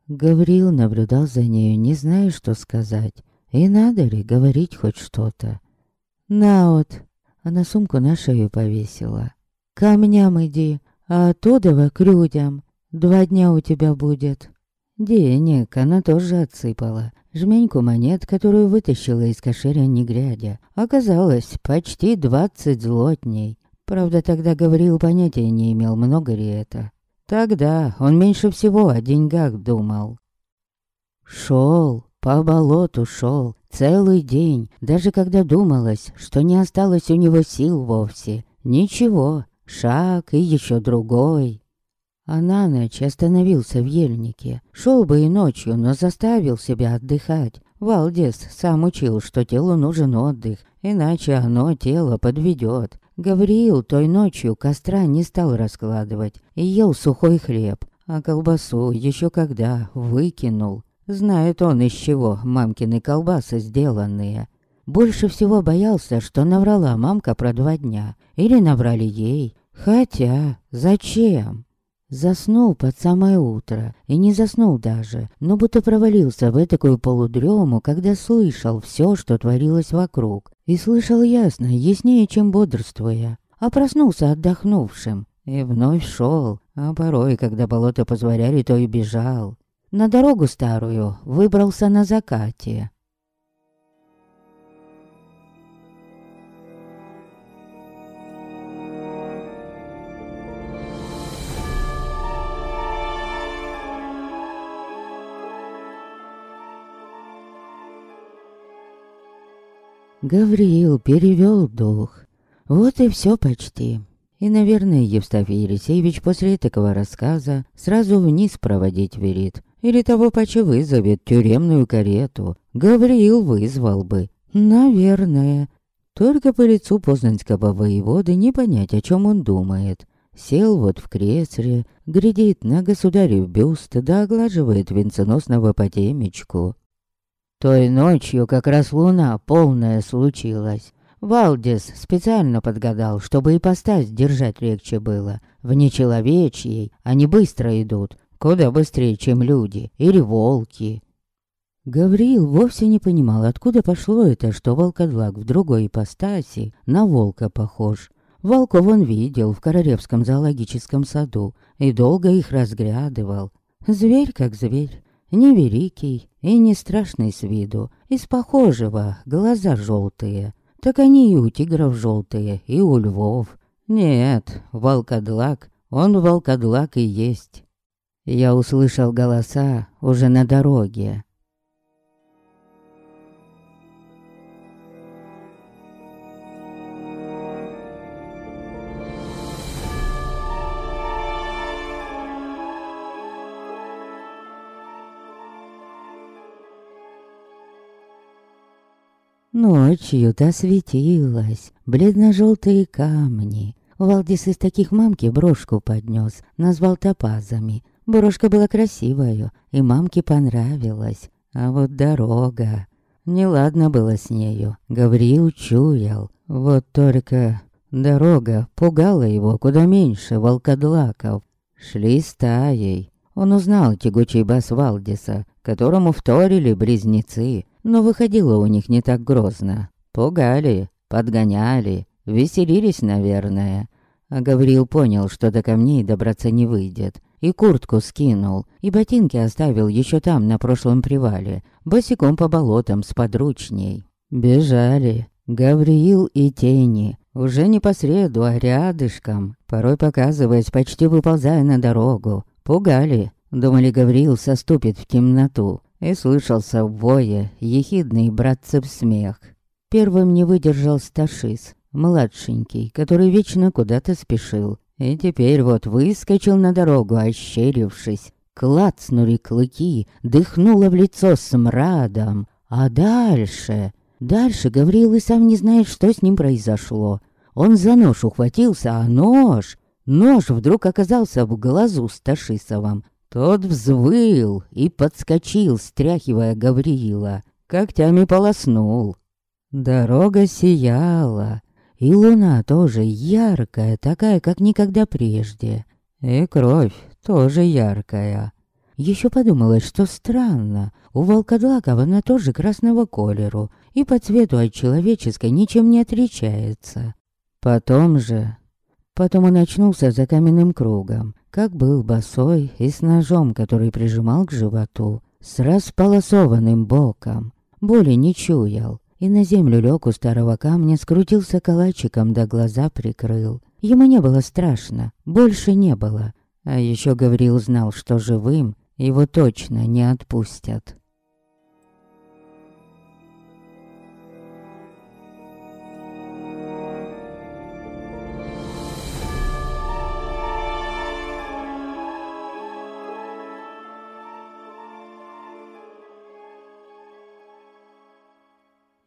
Гаврил наблюдал за нею, не зная, что сказать. И надо ли говорить хоть что-то. «На вот!» Она сумку на шею повесила. «Камням иди, а оттуда к людям. Два дня у тебя будет». Денег она тоже отсыпала. Жменьку монет, которую вытащила из кошеря не глядя. Оказалось, почти двадцать злотней. Правда, тогда говорил, понятия не имел, много ли это. Тогда он меньше всего о деньгах думал. Шел, по болоту шел, целый день, даже когда думалось, что не осталось у него сил вовсе. Ничего, шаг и еще другой. А на ночь остановился в ельнике. Шел бы и ночью, но заставил себя отдыхать. Валдес сам учил, что телу нужен отдых, иначе оно тело подведет. Гавриил той ночью костра не стал раскладывать и ел сухой хлеб, а колбасу еще когда выкинул. Знает он из чего мамкины колбасы сделанные. Больше всего боялся, что наврала мамка про два дня. Или наврали ей. Хотя, зачем? Заснул под самое утро, и не заснул даже, но будто провалился в такую полудрему, когда слышал все, что творилось вокруг. И слышал ясно, яснее, чем бодрствуя. А проснулся отдохнувшим. И вновь шел, а порой, когда болото позволяли, то и бежал. На дорогу старую выбрался на закате. Гавриил перевел дух. Вот и все почти. И, наверное, Евстафий Елисеевич после такого рассказа сразу вниз проводить верит. Или того паче вызовет тюремную карету. Гавриил вызвал бы. Наверное. Только по лицу познанского воеводы не понять, о чем он думает. Сел вот в кресле, глядит на государев бюст, да оглаживает венценосного потемечку. Той ночью как раз луна полная случилась. Валдис специально подгадал, чтобы и постать держать легче было. В нечеловечьей они быстро идут, куда быстрее, чем люди или волки. Гавриил вовсе не понимал, откуда пошло это, что волкодлак в другой ипостаси на волка похож. Волков он видел в Королевском зоологическом саду и долго их разглядывал. Зверь как зверь, невеликий и не страшный с виду, из похожего глаза желтые. Так они и у тигров желтые, и у львов. Нет, волкодлак, он волкодлак и есть. Я услышал голоса уже на дороге. Ночью-то светилась, бледно-желтые камни. Валдис из таких мамки брошку поднес, назвал топазами. Брошка была красивая, и мамке понравилась. А вот дорога... Неладно было с нею, Гавриил чуял. Вот только дорога пугала его куда меньше волкодлаков. Шли стаей. Он узнал тягучий бас Валдиса, которому вторили близнецы, но выходило у них не так грозно. Пугали, подгоняли, веселились, наверное. А Гавриил понял, что до камней добраться не выйдет. И куртку скинул, и ботинки оставил еще там, на прошлом привале, босиком по болотам с подручней. Бежали. Гавриил и тени, уже не по среду, а рядышком, порой показываясь, почти выползая на дорогу. Пугали. Думали, Гавриил соступит в темноту, и слышался в вое ехидный братцев смех. Первым не выдержал Сташис, младшенький, который вечно куда-то спешил. И теперь вот выскочил на дорогу, ощерившись. Клацнули клыки, дыхнуло в лицо смрадом. А дальше... Дальше Гавриил и сам не знает, что с ним произошло. Он за нож ухватился, а нож... Нож вдруг оказался в глазу Сташисовом. Тот взвыл и подскочил, стряхивая Гавриила. Когтями полоснул. Дорога сияла. И луна тоже яркая, такая, как никогда прежде. И кровь тоже яркая. Еще подумалось, что странно. У волкодлаков она тоже красного колеру, и по цвету от человеческой ничем не отличается. Потом же... Потом он очнулся за каменным кругом как был босой и с ножом, который прижимал к животу, с располосованным боком. Боли не чуял, и на землю лег у старого камня, скрутился калачиком, да глаза прикрыл. Ему не было страшно, больше не было. А еще Гавриил знал, что живым его точно не отпустят.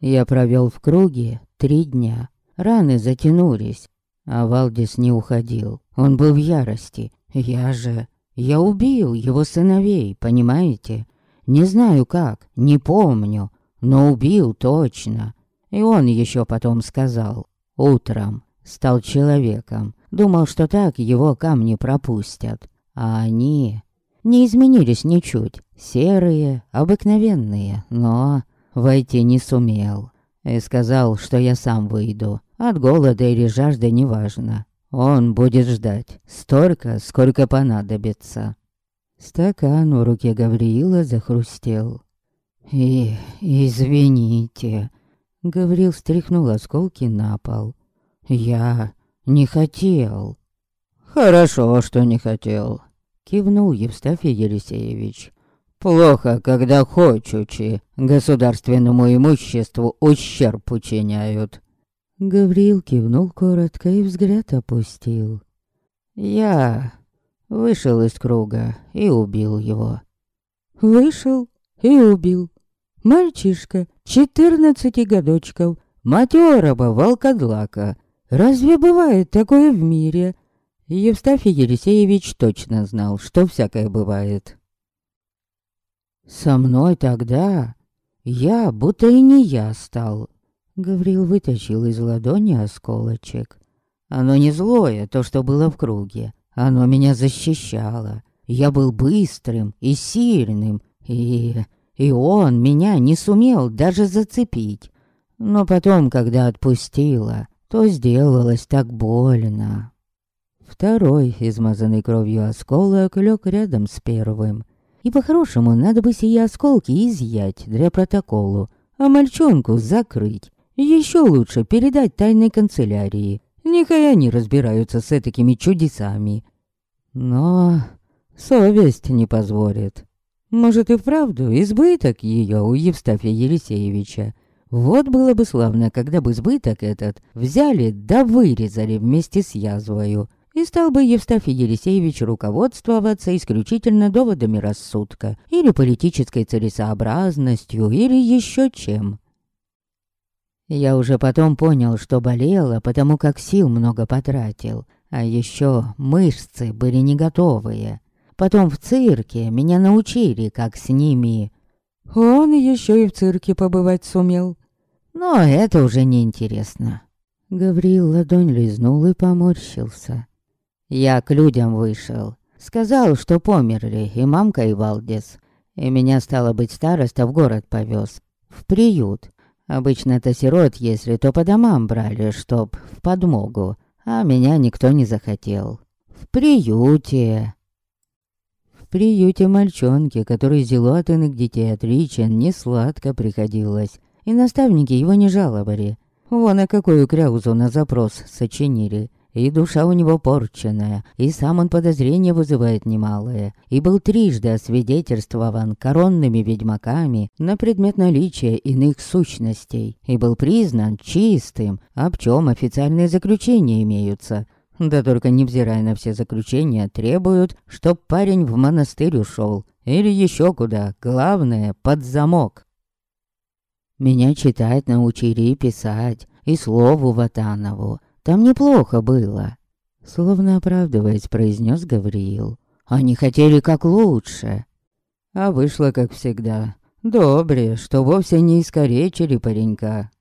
Я провел в круге три дня. Раны затянулись, а Валдис не уходил. Он был в ярости. Я же... Я убил его сыновей, понимаете? Не знаю как, не помню, но убил точно. И он еще потом сказал. Утром стал человеком. Думал, что так его камни пропустят. А они не изменились ничуть. Серые, обыкновенные, но войти не сумел. И сказал, что я сам выйду. От голода или жажды неважно. Он будет ждать столько, сколько понадобится. Стакан в руке Гавриила захрустел. «И... извините...» Гаврил стряхнул осколки на пол. «Я не хотел». «Хорошо, что не хотел», — кивнул Евстафий Елисеевич. Плохо, когда хочучи государственному имуществу ущерб учиняют. Гавриил кивнул коротко и взгляд опустил. Я вышел из круга и убил его. Вышел и убил. Мальчишка, четырнадцати годочков, матерого волкодлака. Разве бывает такое в мире? Евстафий Елисеевич точно знал, что всякое бывает. Со мной тогда я будто и не я стал. Гаврил вытащил из ладони осколочек. Оно не злое, то, что было в круге. Оно меня защищало. Я был быстрым и сильным, и... И он меня не сумел даже зацепить. Но потом, когда отпустила, то сделалось так больно. Второй, измазанный кровью осколок, лег рядом с первым. И по-хорошему надо бы сие осколки изъять для протоколу, а мальчонку закрыть. Еще лучше передать тайной канцелярии. Нехай они разбираются с такими чудесами. Но совесть не позволит. Может и вправду избыток ее у Евстафия Елисеевича. Вот было бы славно, когда бы избыток этот взяли да вырезали вместе с язвою. И стал бы Евстафий Елисеевич руководствоваться исключительно доводами рассудка, или политической целесообразностью, или еще чем. Я уже потом понял, что болело, потому как сил много потратил. А еще мышцы были не готовые. Потом в цирке меня научили, как с ними. Он еще и в цирке побывать сумел. Но это уже не интересно. Гаврил ладонь лизнул и поморщился. Я к людям вышел. Сказал, что померли и мамка, и Валдес. И меня, стало быть, староста в город повез. В приют. Обычно-то сирот, если то по домам брали, чтоб в подмогу, а меня никто не захотел. В приюте. В приюте мальчонки, который зелотанных детей отричен, не сладко приходилось, и наставники его не жаловали. Вон, а какую кряузу на запрос сочинили. И душа у него порченная, и сам он подозрения вызывает немалое, и был трижды освидетельствован коронными ведьмаками на предмет наличия иных сущностей, и был признан чистым, об чем официальные заключения имеются. Да только невзирая на все заключения, требуют, чтоб парень в монастырь ушел, или еще куда, главное, под замок. Меня читать научили и писать, и слову Ватанову, там неплохо было. Словно оправдываясь, произнес Гавриил. Они хотели как лучше. А вышло, как всегда. Добре, что вовсе не искоречили паренька.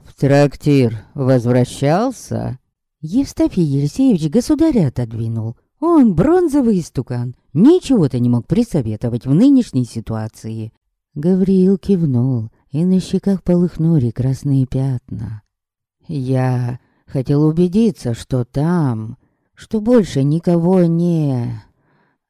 В трактир возвращался? Евстафий Елисеевич государя отодвинул. Он бронзовый истукан. Ничего-то не мог присоветовать в нынешней ситуации. Гавриил кивнул, и на щеках полыхнули красные пятна. Я Хотел убедиться, что там, что больше никого не...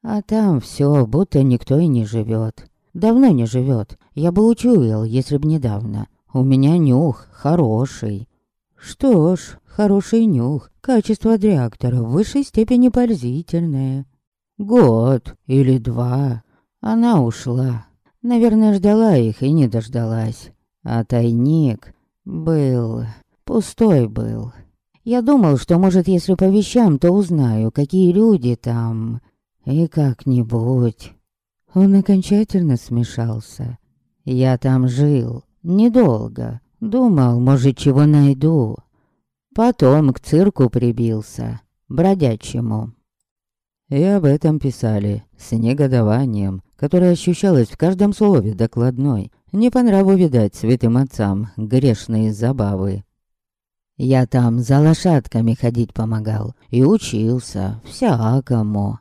А там все, будто никто и не живет. Давно не живет. Я бы учуял, если б недавно. У меня нюх хороший. Что ж, хороший нюх. Качество реактора в высшей степени пользительное. Год или два. Она ушла. Наверное, ждала их и не дождалась. А тайник был... Пустой был. Я думал, что, может, если по вещам, то узнаю, какие люди там. И как-нибудь... Он окончательно смешался. Я там жил. Недолго. Думал, может, чего найду. Потом к цирку прибился. Бродячему. И об этом писали с негодованием, которое ощущалось в каждом слове докладной. Не по нраву видать святым отцам грешные забавы. Я там за лошадками ходить помогал и учился всякому.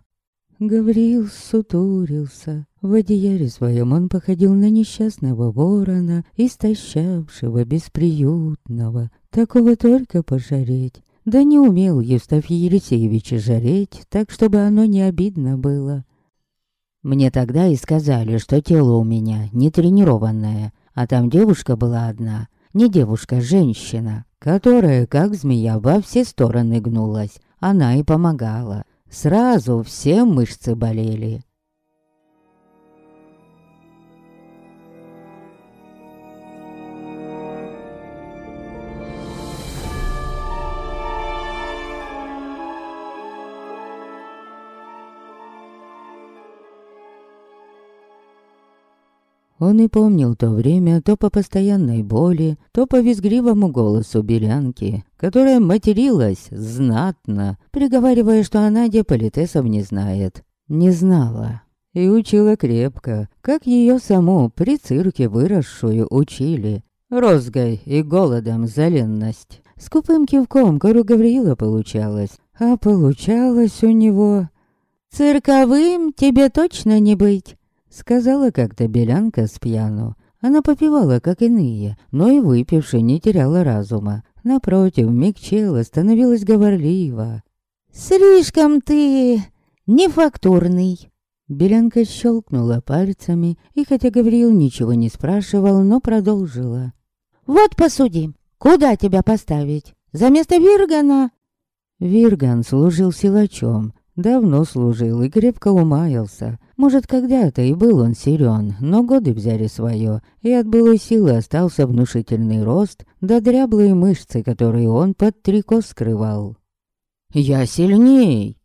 Гавриил сутурился. В одеяле своем он походил на несчастного ворона, истощавшего, бесприютного. Такого только пожареть. Да не умел Евстафий Елисеевич жареть, так, чтобы оно не обидно было. Мне тогда и сказали, что тело у меня не тренированное, а там девушка была одна. Не девушка, а женщина которая, как змея, во все стороны гнулась. Она и помогала. Сразу все мышцы болели. Он и помнил то время то по постоянной боли, то по визгливому голосу Белянки, которая материлась знатно, приговаривая, что она деполитесов не знает. Не знала. И учила крепко, как ее саму при цирке выросшую учили. Розгой и голодом за ленность. Скупым кивком Кору Гавриила получалось, а получалось у него... «Цирковым тебе точно не быть!» Сказала как-то белянка с пьяну. Она попивала, как иные, но и выпивши не теряла разума. Напротив, мягчела, становилась говорлива. «Слишком ты нефактурный». Белянка щелкнула пальцами, и хотя Гавриил ничего не спрашивал, но продолжила. «Вот посуди, куда тебя поставить? За место Виргана?» Вирган служил силачом, давно служил и крепко умаялся. Может, когда-то и был он силен, но годы взяли свое, и от былой силы остался внушительный рост, да дряблые мышцы, которые он под трико скрывал. «Я сильней!»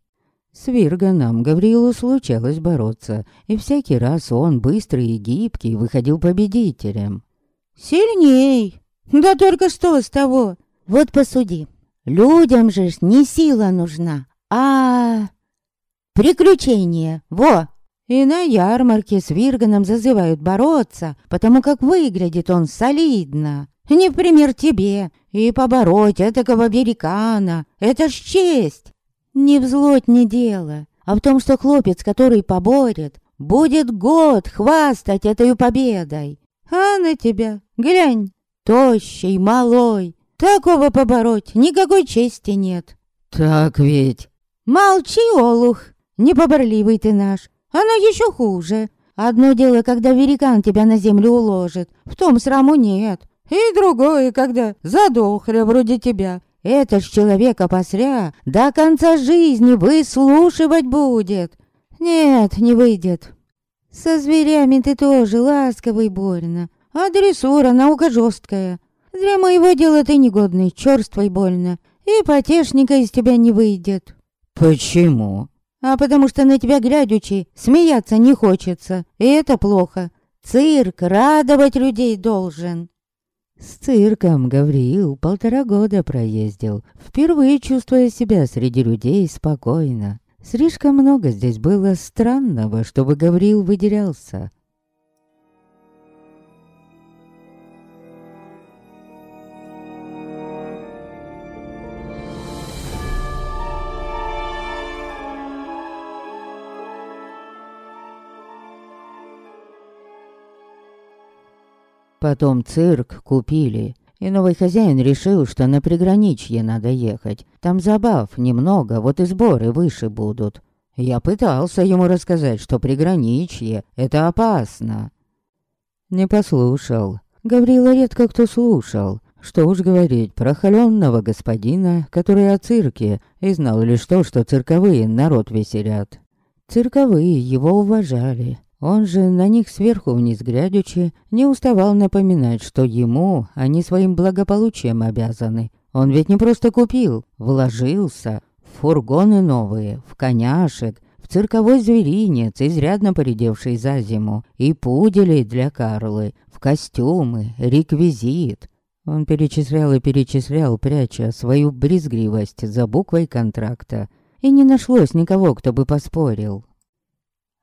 С Вирганом Гаврилу случалось бороться, и всякий раз он, быстрый и гибкий, выходил победителем. «Сильней! Да только что с того! Вот посуди, людям же не сила нужна, а... приключение, во!» И на ярмарке с Вирганом зазывают бороться, потому как выглядит он солидно. Не в пример тебе. И побороть этакого великана — это ж честь. Не в злоть не дело, а в том, что хлопец, который поборет, будет год хвастать этой победой. А на тебя, глянь, тощий, малой. Такого побороть никакой чести нет. Так ведь... Молчи, Олух, непоборливый ты наш. Оно еще хуже. Одно дело, когда великан тебя на землю уложит, в том сраму нет. И другое, когда задохря вроде тебя, это ж человека посря до конца жизни выслушивать будет. Нет, не выйдет. Со зверями ты тоже ласковый больно, а дрессура наука жесткая. Для моего дела ты негодный, черствой больно, и потешника из тебя не выйдет. Почему? А потому что на тебя глядячи смеяться не хочется, и это плохо. Цирк радовать людей должен. С цирком Гавриил полтора года проездил, впервые чувствуя себя среди людей спокойно. Слишком много здесь было странного, чтобы Гавриил выделялся. Потом цирк купили, и новый хозяин решил, что на приграничье надо ехать. Там забав немного, вот и сборы выше будут. Я пытался ему рассказать, что приграничье — это опасно. Не послушал. Гаврила редко кто слушал. Что уж говорить про холеного господина, который о цирке, и знал лишь то, что цирковые народ веселят. Цирковые его уважали, он же на них сверху вниз глядячи, не уставал напоминать, что ему они своим благополучием обязаны. Он ведь не просто купил, вложился в фургоны новые, в коняшек, в цирковой зверинец, изрядно поредевший за зиму, и пудели для Карлы, в костюмы, реквизит. Он перечислял и перечислял, пряча свою брезгливость за буквой контракта, и не нашлось никого, кто бы поспорил.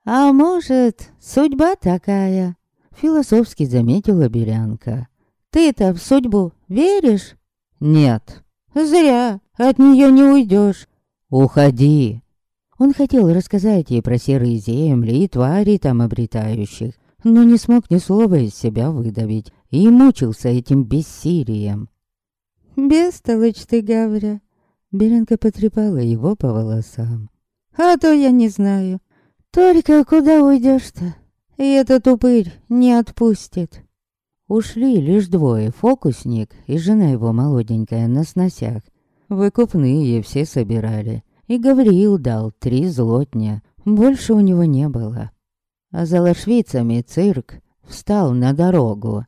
«А может, судьба такая?» Философски заметила Берянка. «Ты-то в судьбу веришь?» «Нет». «Зря, от нее не уйдешь». «Уходи». Он хотел рассказать ей про серые земли и твари там обретающих, но не смог ни слова из себя выдавить и мучился этим бессилием. «Бестолочь ты, Гавря!» Беренка потрепала его по волосам. «А то я не знаю, только куда уйдешь-то? И этот упырь не отпустит. Ушли лишь двое, фокусник и жена его молоденькая на сносях. Выкупные все собирали. И Гавриил дал три злотня. Больше у него не было. А за лошвицами цирк встал на дорогу.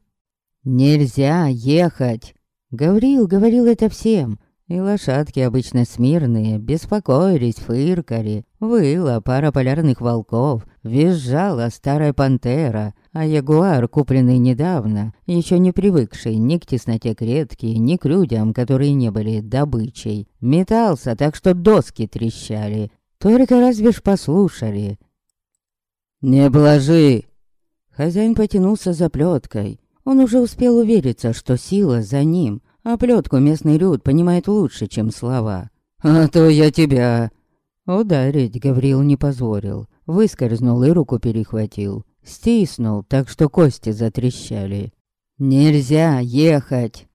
«Нельзя ехать!» Гавриил говорил это всем, и лошадки обычно смирные, беспокоились, фыркали. Выла пара полярных волков, визжала старая пантера, а ягуар, купленный недавно, еще не привыкший ни к тесноте клетки, ни к людям, которые не были добычей, метался так, что доски трещали. Только разве ж послушали. «Не блажи!» Хозяин потянулся за плеткой. Он уже успел увериться, что сила за ним, а плетку местный люд понимает лучше, чем слова. «А то я тебя...» Ударить Гаврил не позволил. Выскользнул и руку перехватил. Стиснул, так что кости затрещали. «Нельзя ехать!»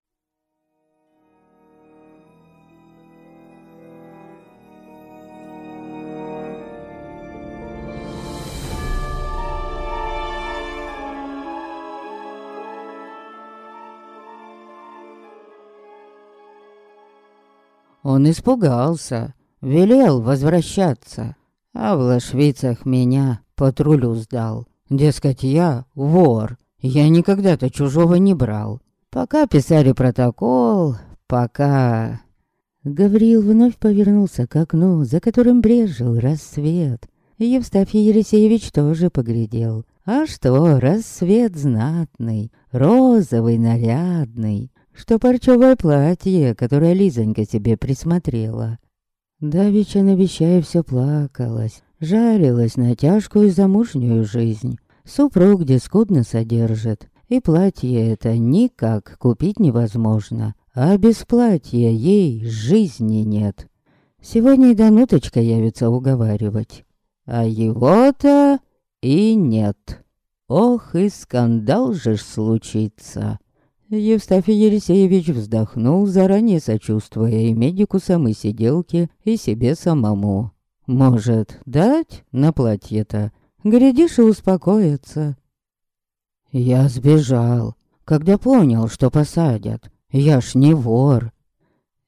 Он испугался, велел возвращаться, а в Лошвицах меня патрулю сдал. Дескать, я вор, я никогда-то чужого не брал. Пока писали протокол, пока... Гавриил вновь повернулся к окну, за которым брежил рассвет. Евстафий Елисеевич тоже поглядел. А что, рассвет знатный, розовый, нарядный, что парчевое платье, которое Лизонька себе присмотрела. Давеча, навещая, все плакалась, жарилась на тяжкую замужнюю жизнь. Супруг где скудно содержит, и платье это никак купить невозможно, а без платья ей жизни нет. Сегодня и Дануточка явится уговаривать, а его-то и нет. Ох, и скандал же ж случится. Евстафий Елисеевич вздохнул, заранее сочувствуя и медику самой сиделке, и себе самому. Может, дать на платье-то? Глядишь и успокоится. Я сбежал, когда понял, что посадят. Я ж не вор.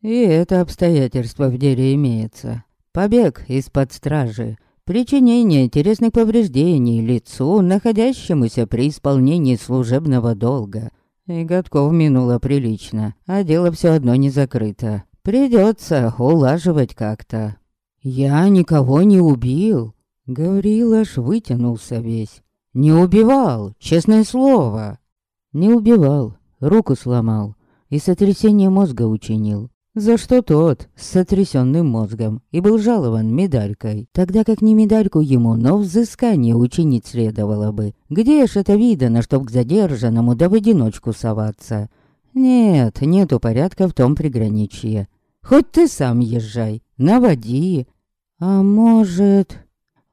И это обстоятельство в деле имеется. Побег из-под стражи, причинение интересных повреждений лицу, находящемуся при исполнении служебного долга. И годков минуло прилично, а дело все одно не закрыто. Придется улаживать как-то. Я никого не убил. Гавриил аж вытянулся весь. Не убивал, честное слово. Не убивал, руку сломал и сотрясение мозга учинил. За что тот с сотрясенным мозгом и был жалован медалькой, тогда как не медальку ему, но взыскание учинить следовало бы. Где ж это видано, чтоб к задержанному да в одиночку соваться? Нет, нету порядка в том приграничье. Хоть ты сам езжай, наводи. А может...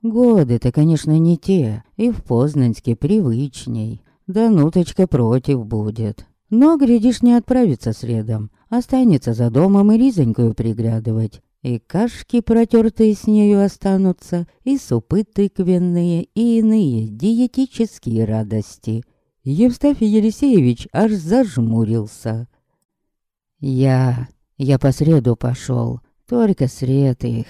Годы-то, конечно, не те, и в Познанске привычней. Да нуточка против будет. Но, глядишь, не отправится следом. Останется за домом и ризонькую приглядывать. И кашки протертые с нею останутся, и супы тыквенные, и иные диетические радости. Евстафий Елисеевич аж зажмурился. Я... я по среду пошел, только сред их.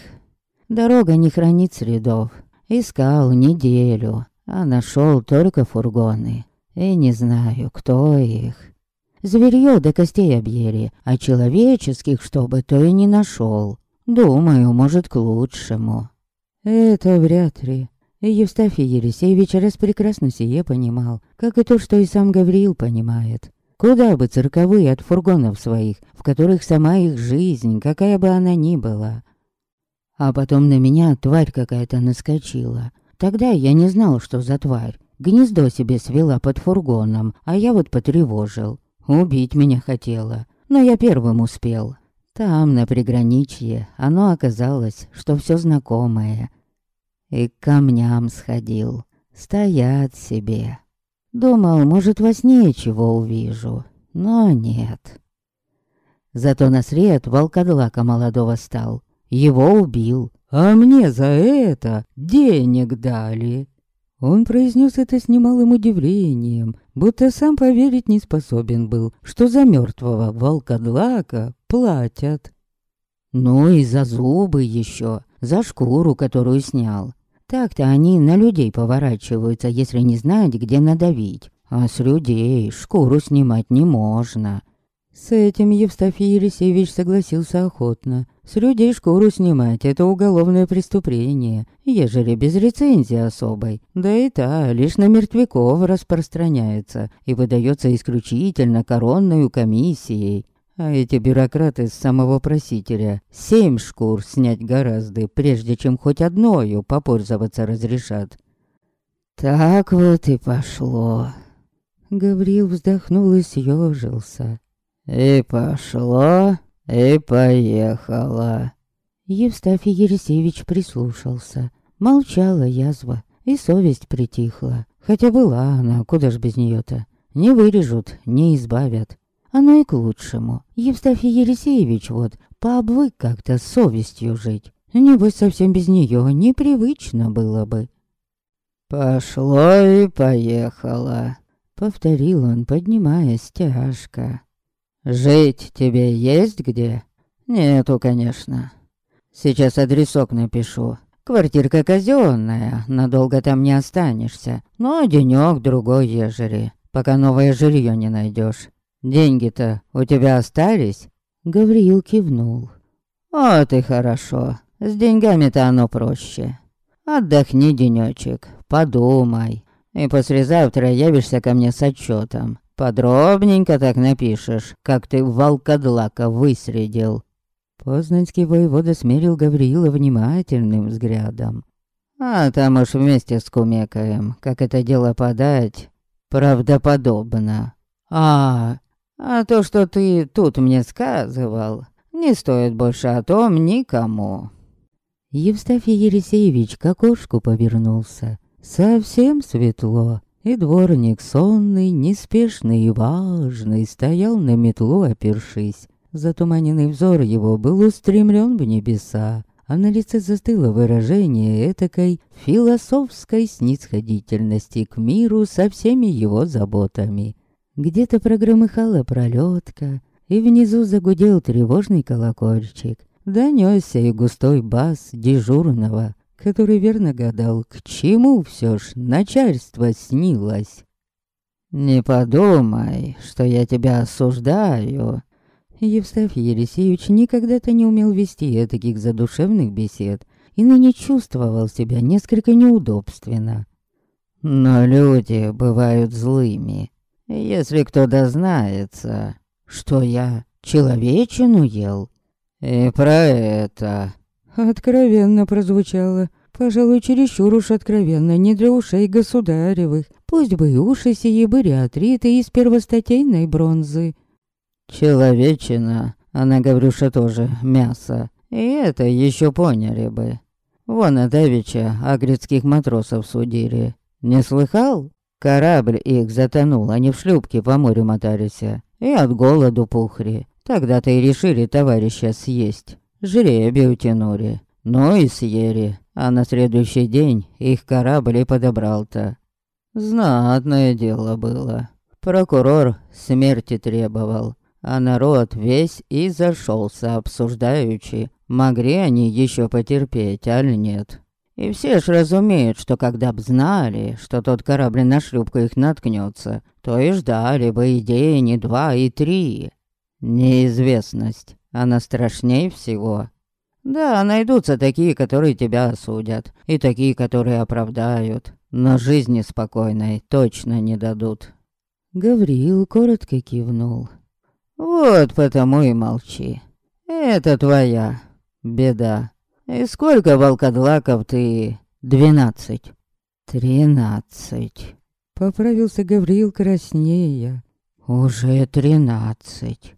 Дорога не хранит средов. Искал неделю, а нашел только фургоны. И не знаю, кто их. Зверьё до костей объели, а человеческих, чтобы, то и не нашел. Думаю, может, к лучшему. Это вряд ли. Евстафий Елисеевич раз прекрасно сие понимал, как и то, что и сам Гавриил понимает. Куда бы цирковые от фургонов своих, в которых сама их жизнь, какая бы она ни была, а потом на меня тварь какая-то наскочила. Тогда я не знал, что за тварь. Гнездо себе свела под фургоном, а я вот потревожил. Убить меня хотела, но я первым успел. Там, на приграничье, оно оказалось, что все знакомое. И к камням сходил. Стоят себе. Думал, может, во сне чего увижу, но нет. Зато на сред волкодлака молодого стал. Его убил, а мне за это денег дали. Он произнес это с немалым удивлением, будто сам поверить не способен был, что за мертвого волкодлака платят. Ну и за зубы еще, за шкуру, которую снял. Так-то они на людей поворачиваются, если не знать, где надавить. А с людей шкуру снимать не можно. С этим Евстафий Елисеевич согласился охотно. С людей шкуру снимать — это уголовное преступление, ежели без рецензии особой. Да и та лишь на мертвяков распространяется и выдается исключительно коронной комиссией. А эти бюрократы с самого просителя семь шкур снять гораздо, прежде чем хоть одною попользоваться разрешат. Так вот и пошло. Гаврил вздохнул и съежился. И пошло, и поехало. Евстафий Елисеевич прислушался. Молчала язва, и совесть притихла. Хотя была она, куда ж без нее-то. Не вырежут, не избавят. Оно и к лучшему. Евстафий Елисеевич вот пообвык как-то с совестью жить. Небось, совсем без нее непривычно было бы. «Пошло и поехало», — повторил он, поднимаясь тяжко. «Жить тебе есть где?» Нету, конечно. Сейчас адресок напишу. Квартирка казенная, надолго там не останешься. Но денёк другой ежели, пока новое жилье не найдешь. Деньги-то у тебя остались?» Гавриил кивнул. «Вот и хорошо. С деньгами-то оно проще. Отдохни денечек, подумай. И послезавтра явишься ко мне с отчетом. Подробненько так напишешь, как ты волкодлака высредил. Познанский воевода смерил Гавриила внимательным взглядом. А там уж вместе с кумекаем, как это дело подать, правдоподобно. А, а то, что ты тут мне сказывал, не стоит больше о том никому. Евстафий Елисеевич к окошку повернулся. Совсем светло, и дворник сонный, неспешный и важный стоял на метлу, опершись. Затуманенный взор его был устремлен в небеса, а на лице застыло выражение этакой философской снисходительности к миру со всеми его заботами. Где-то прогромыхала пролетка, и внизу загудел тревожный колокольчик. Донесся и густой бас дежурного, который верно гадал, к чему все ж начальство снилось. «Не подумай, что я тебя осуждаю». Евстафий Елисеевич никогда-то не умел вести таких задушевных бесед и ныне чувствовал себя несколько неудобственно. «Но люди бывают злыми. Если кто дознается, что я человечину ел, и про это...» Откровенно прозвучало. Пожалуй, чересчур уж откровенно, не для ушей государевых. Пусть бы и уши сии были отриты из первостатейной бронзы. Человечина, она, Гаврюша, тоже мясо. И это еще поняли бы. Вон от Давича агрецких матросов судили. Не слыхал? Корабль их затонул, они в шлюпке по морю мотались. И от голоду пухри. Тогда-то и решили товарища съесть. Жребий утянули. Ну и съели. А на следующий день их корабль и подобрал-то. Знатное дело было. Прокурор смерти требовал. А народ весь и зашелся, обсуждаючи, могли они еще потерпеть, аль нет. И все ж разумеют, что когда б знали, что тот корабль на шлюпку их наткнется, то и ждали бы и день, и два, и три. Неизвестность, она страшнее всего. Да, найдутся такие, которые тебя осудят, и такие, которые оправдают, но жизни спокойной точно не дадут. Гавриил коротко кивнул. Вот потому и молчи. Это твоя беда. И сколько волкодлаков ты? Двенадцать. Тринадцать. Поправился Гавриил краснея. Уже тринадцать.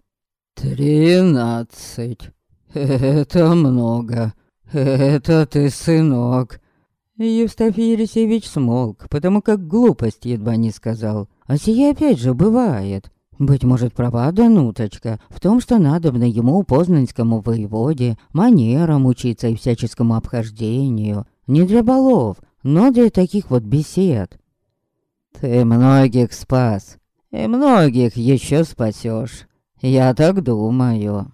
«Тринадцать. Это много. Это ты, сынок». Евстафий Елисеевич смолк, потому как глупость едва не сказал. А сие опять же бывает. Быть может, права Дануточка в том, что надо надобно ему, познанскому воеводе, манерам учиться и всяческому обхождению. Не для балов, но для таких вот бесед. Ты многих спас, и многих еще спасешь. Я так думаю.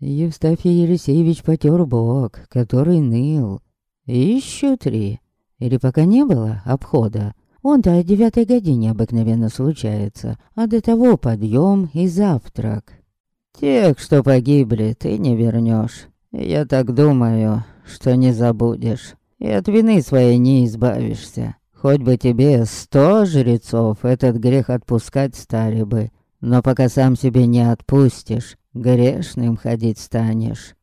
Евстафий Елисеевич потер бок, который ныл. Еще три. Или пока не было обхода. Он-то о девятой године обыкновенно случается, а до того подъем и завтрак. Тех, что погибли, ты не вернешь. Я так думаю, что не забудешь. И от вины своей не избавишься. Хоть бы тебе сто жрецов этот грех отпускать стали бы. Но пока сам себе не отпустишь, грешным ходить станешь.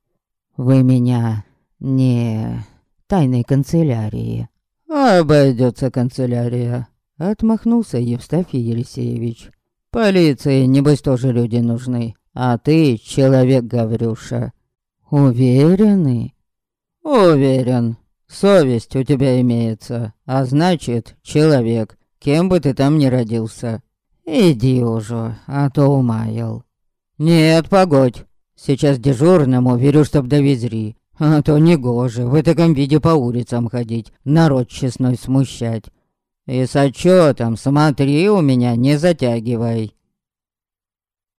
Вы меня не тайной канцелярии. Обойдется канцелярия. Отмахнулся Евстафий Елисеевич. Полиции, небось, тоже люди нужны. А ты человек, Гаврюша. Уверены? Уверен. Совесть у тебя имеется, а значит, человек, кем бы ты там ни родился. «Иди уже, а то умаял». «Нет, погодь. Сейчас дежурному верю, чтоб довезли. А то негоже в таком виде по улицам ходить, народ честной смущать. И с отчетом смотри у меня, не затягивай».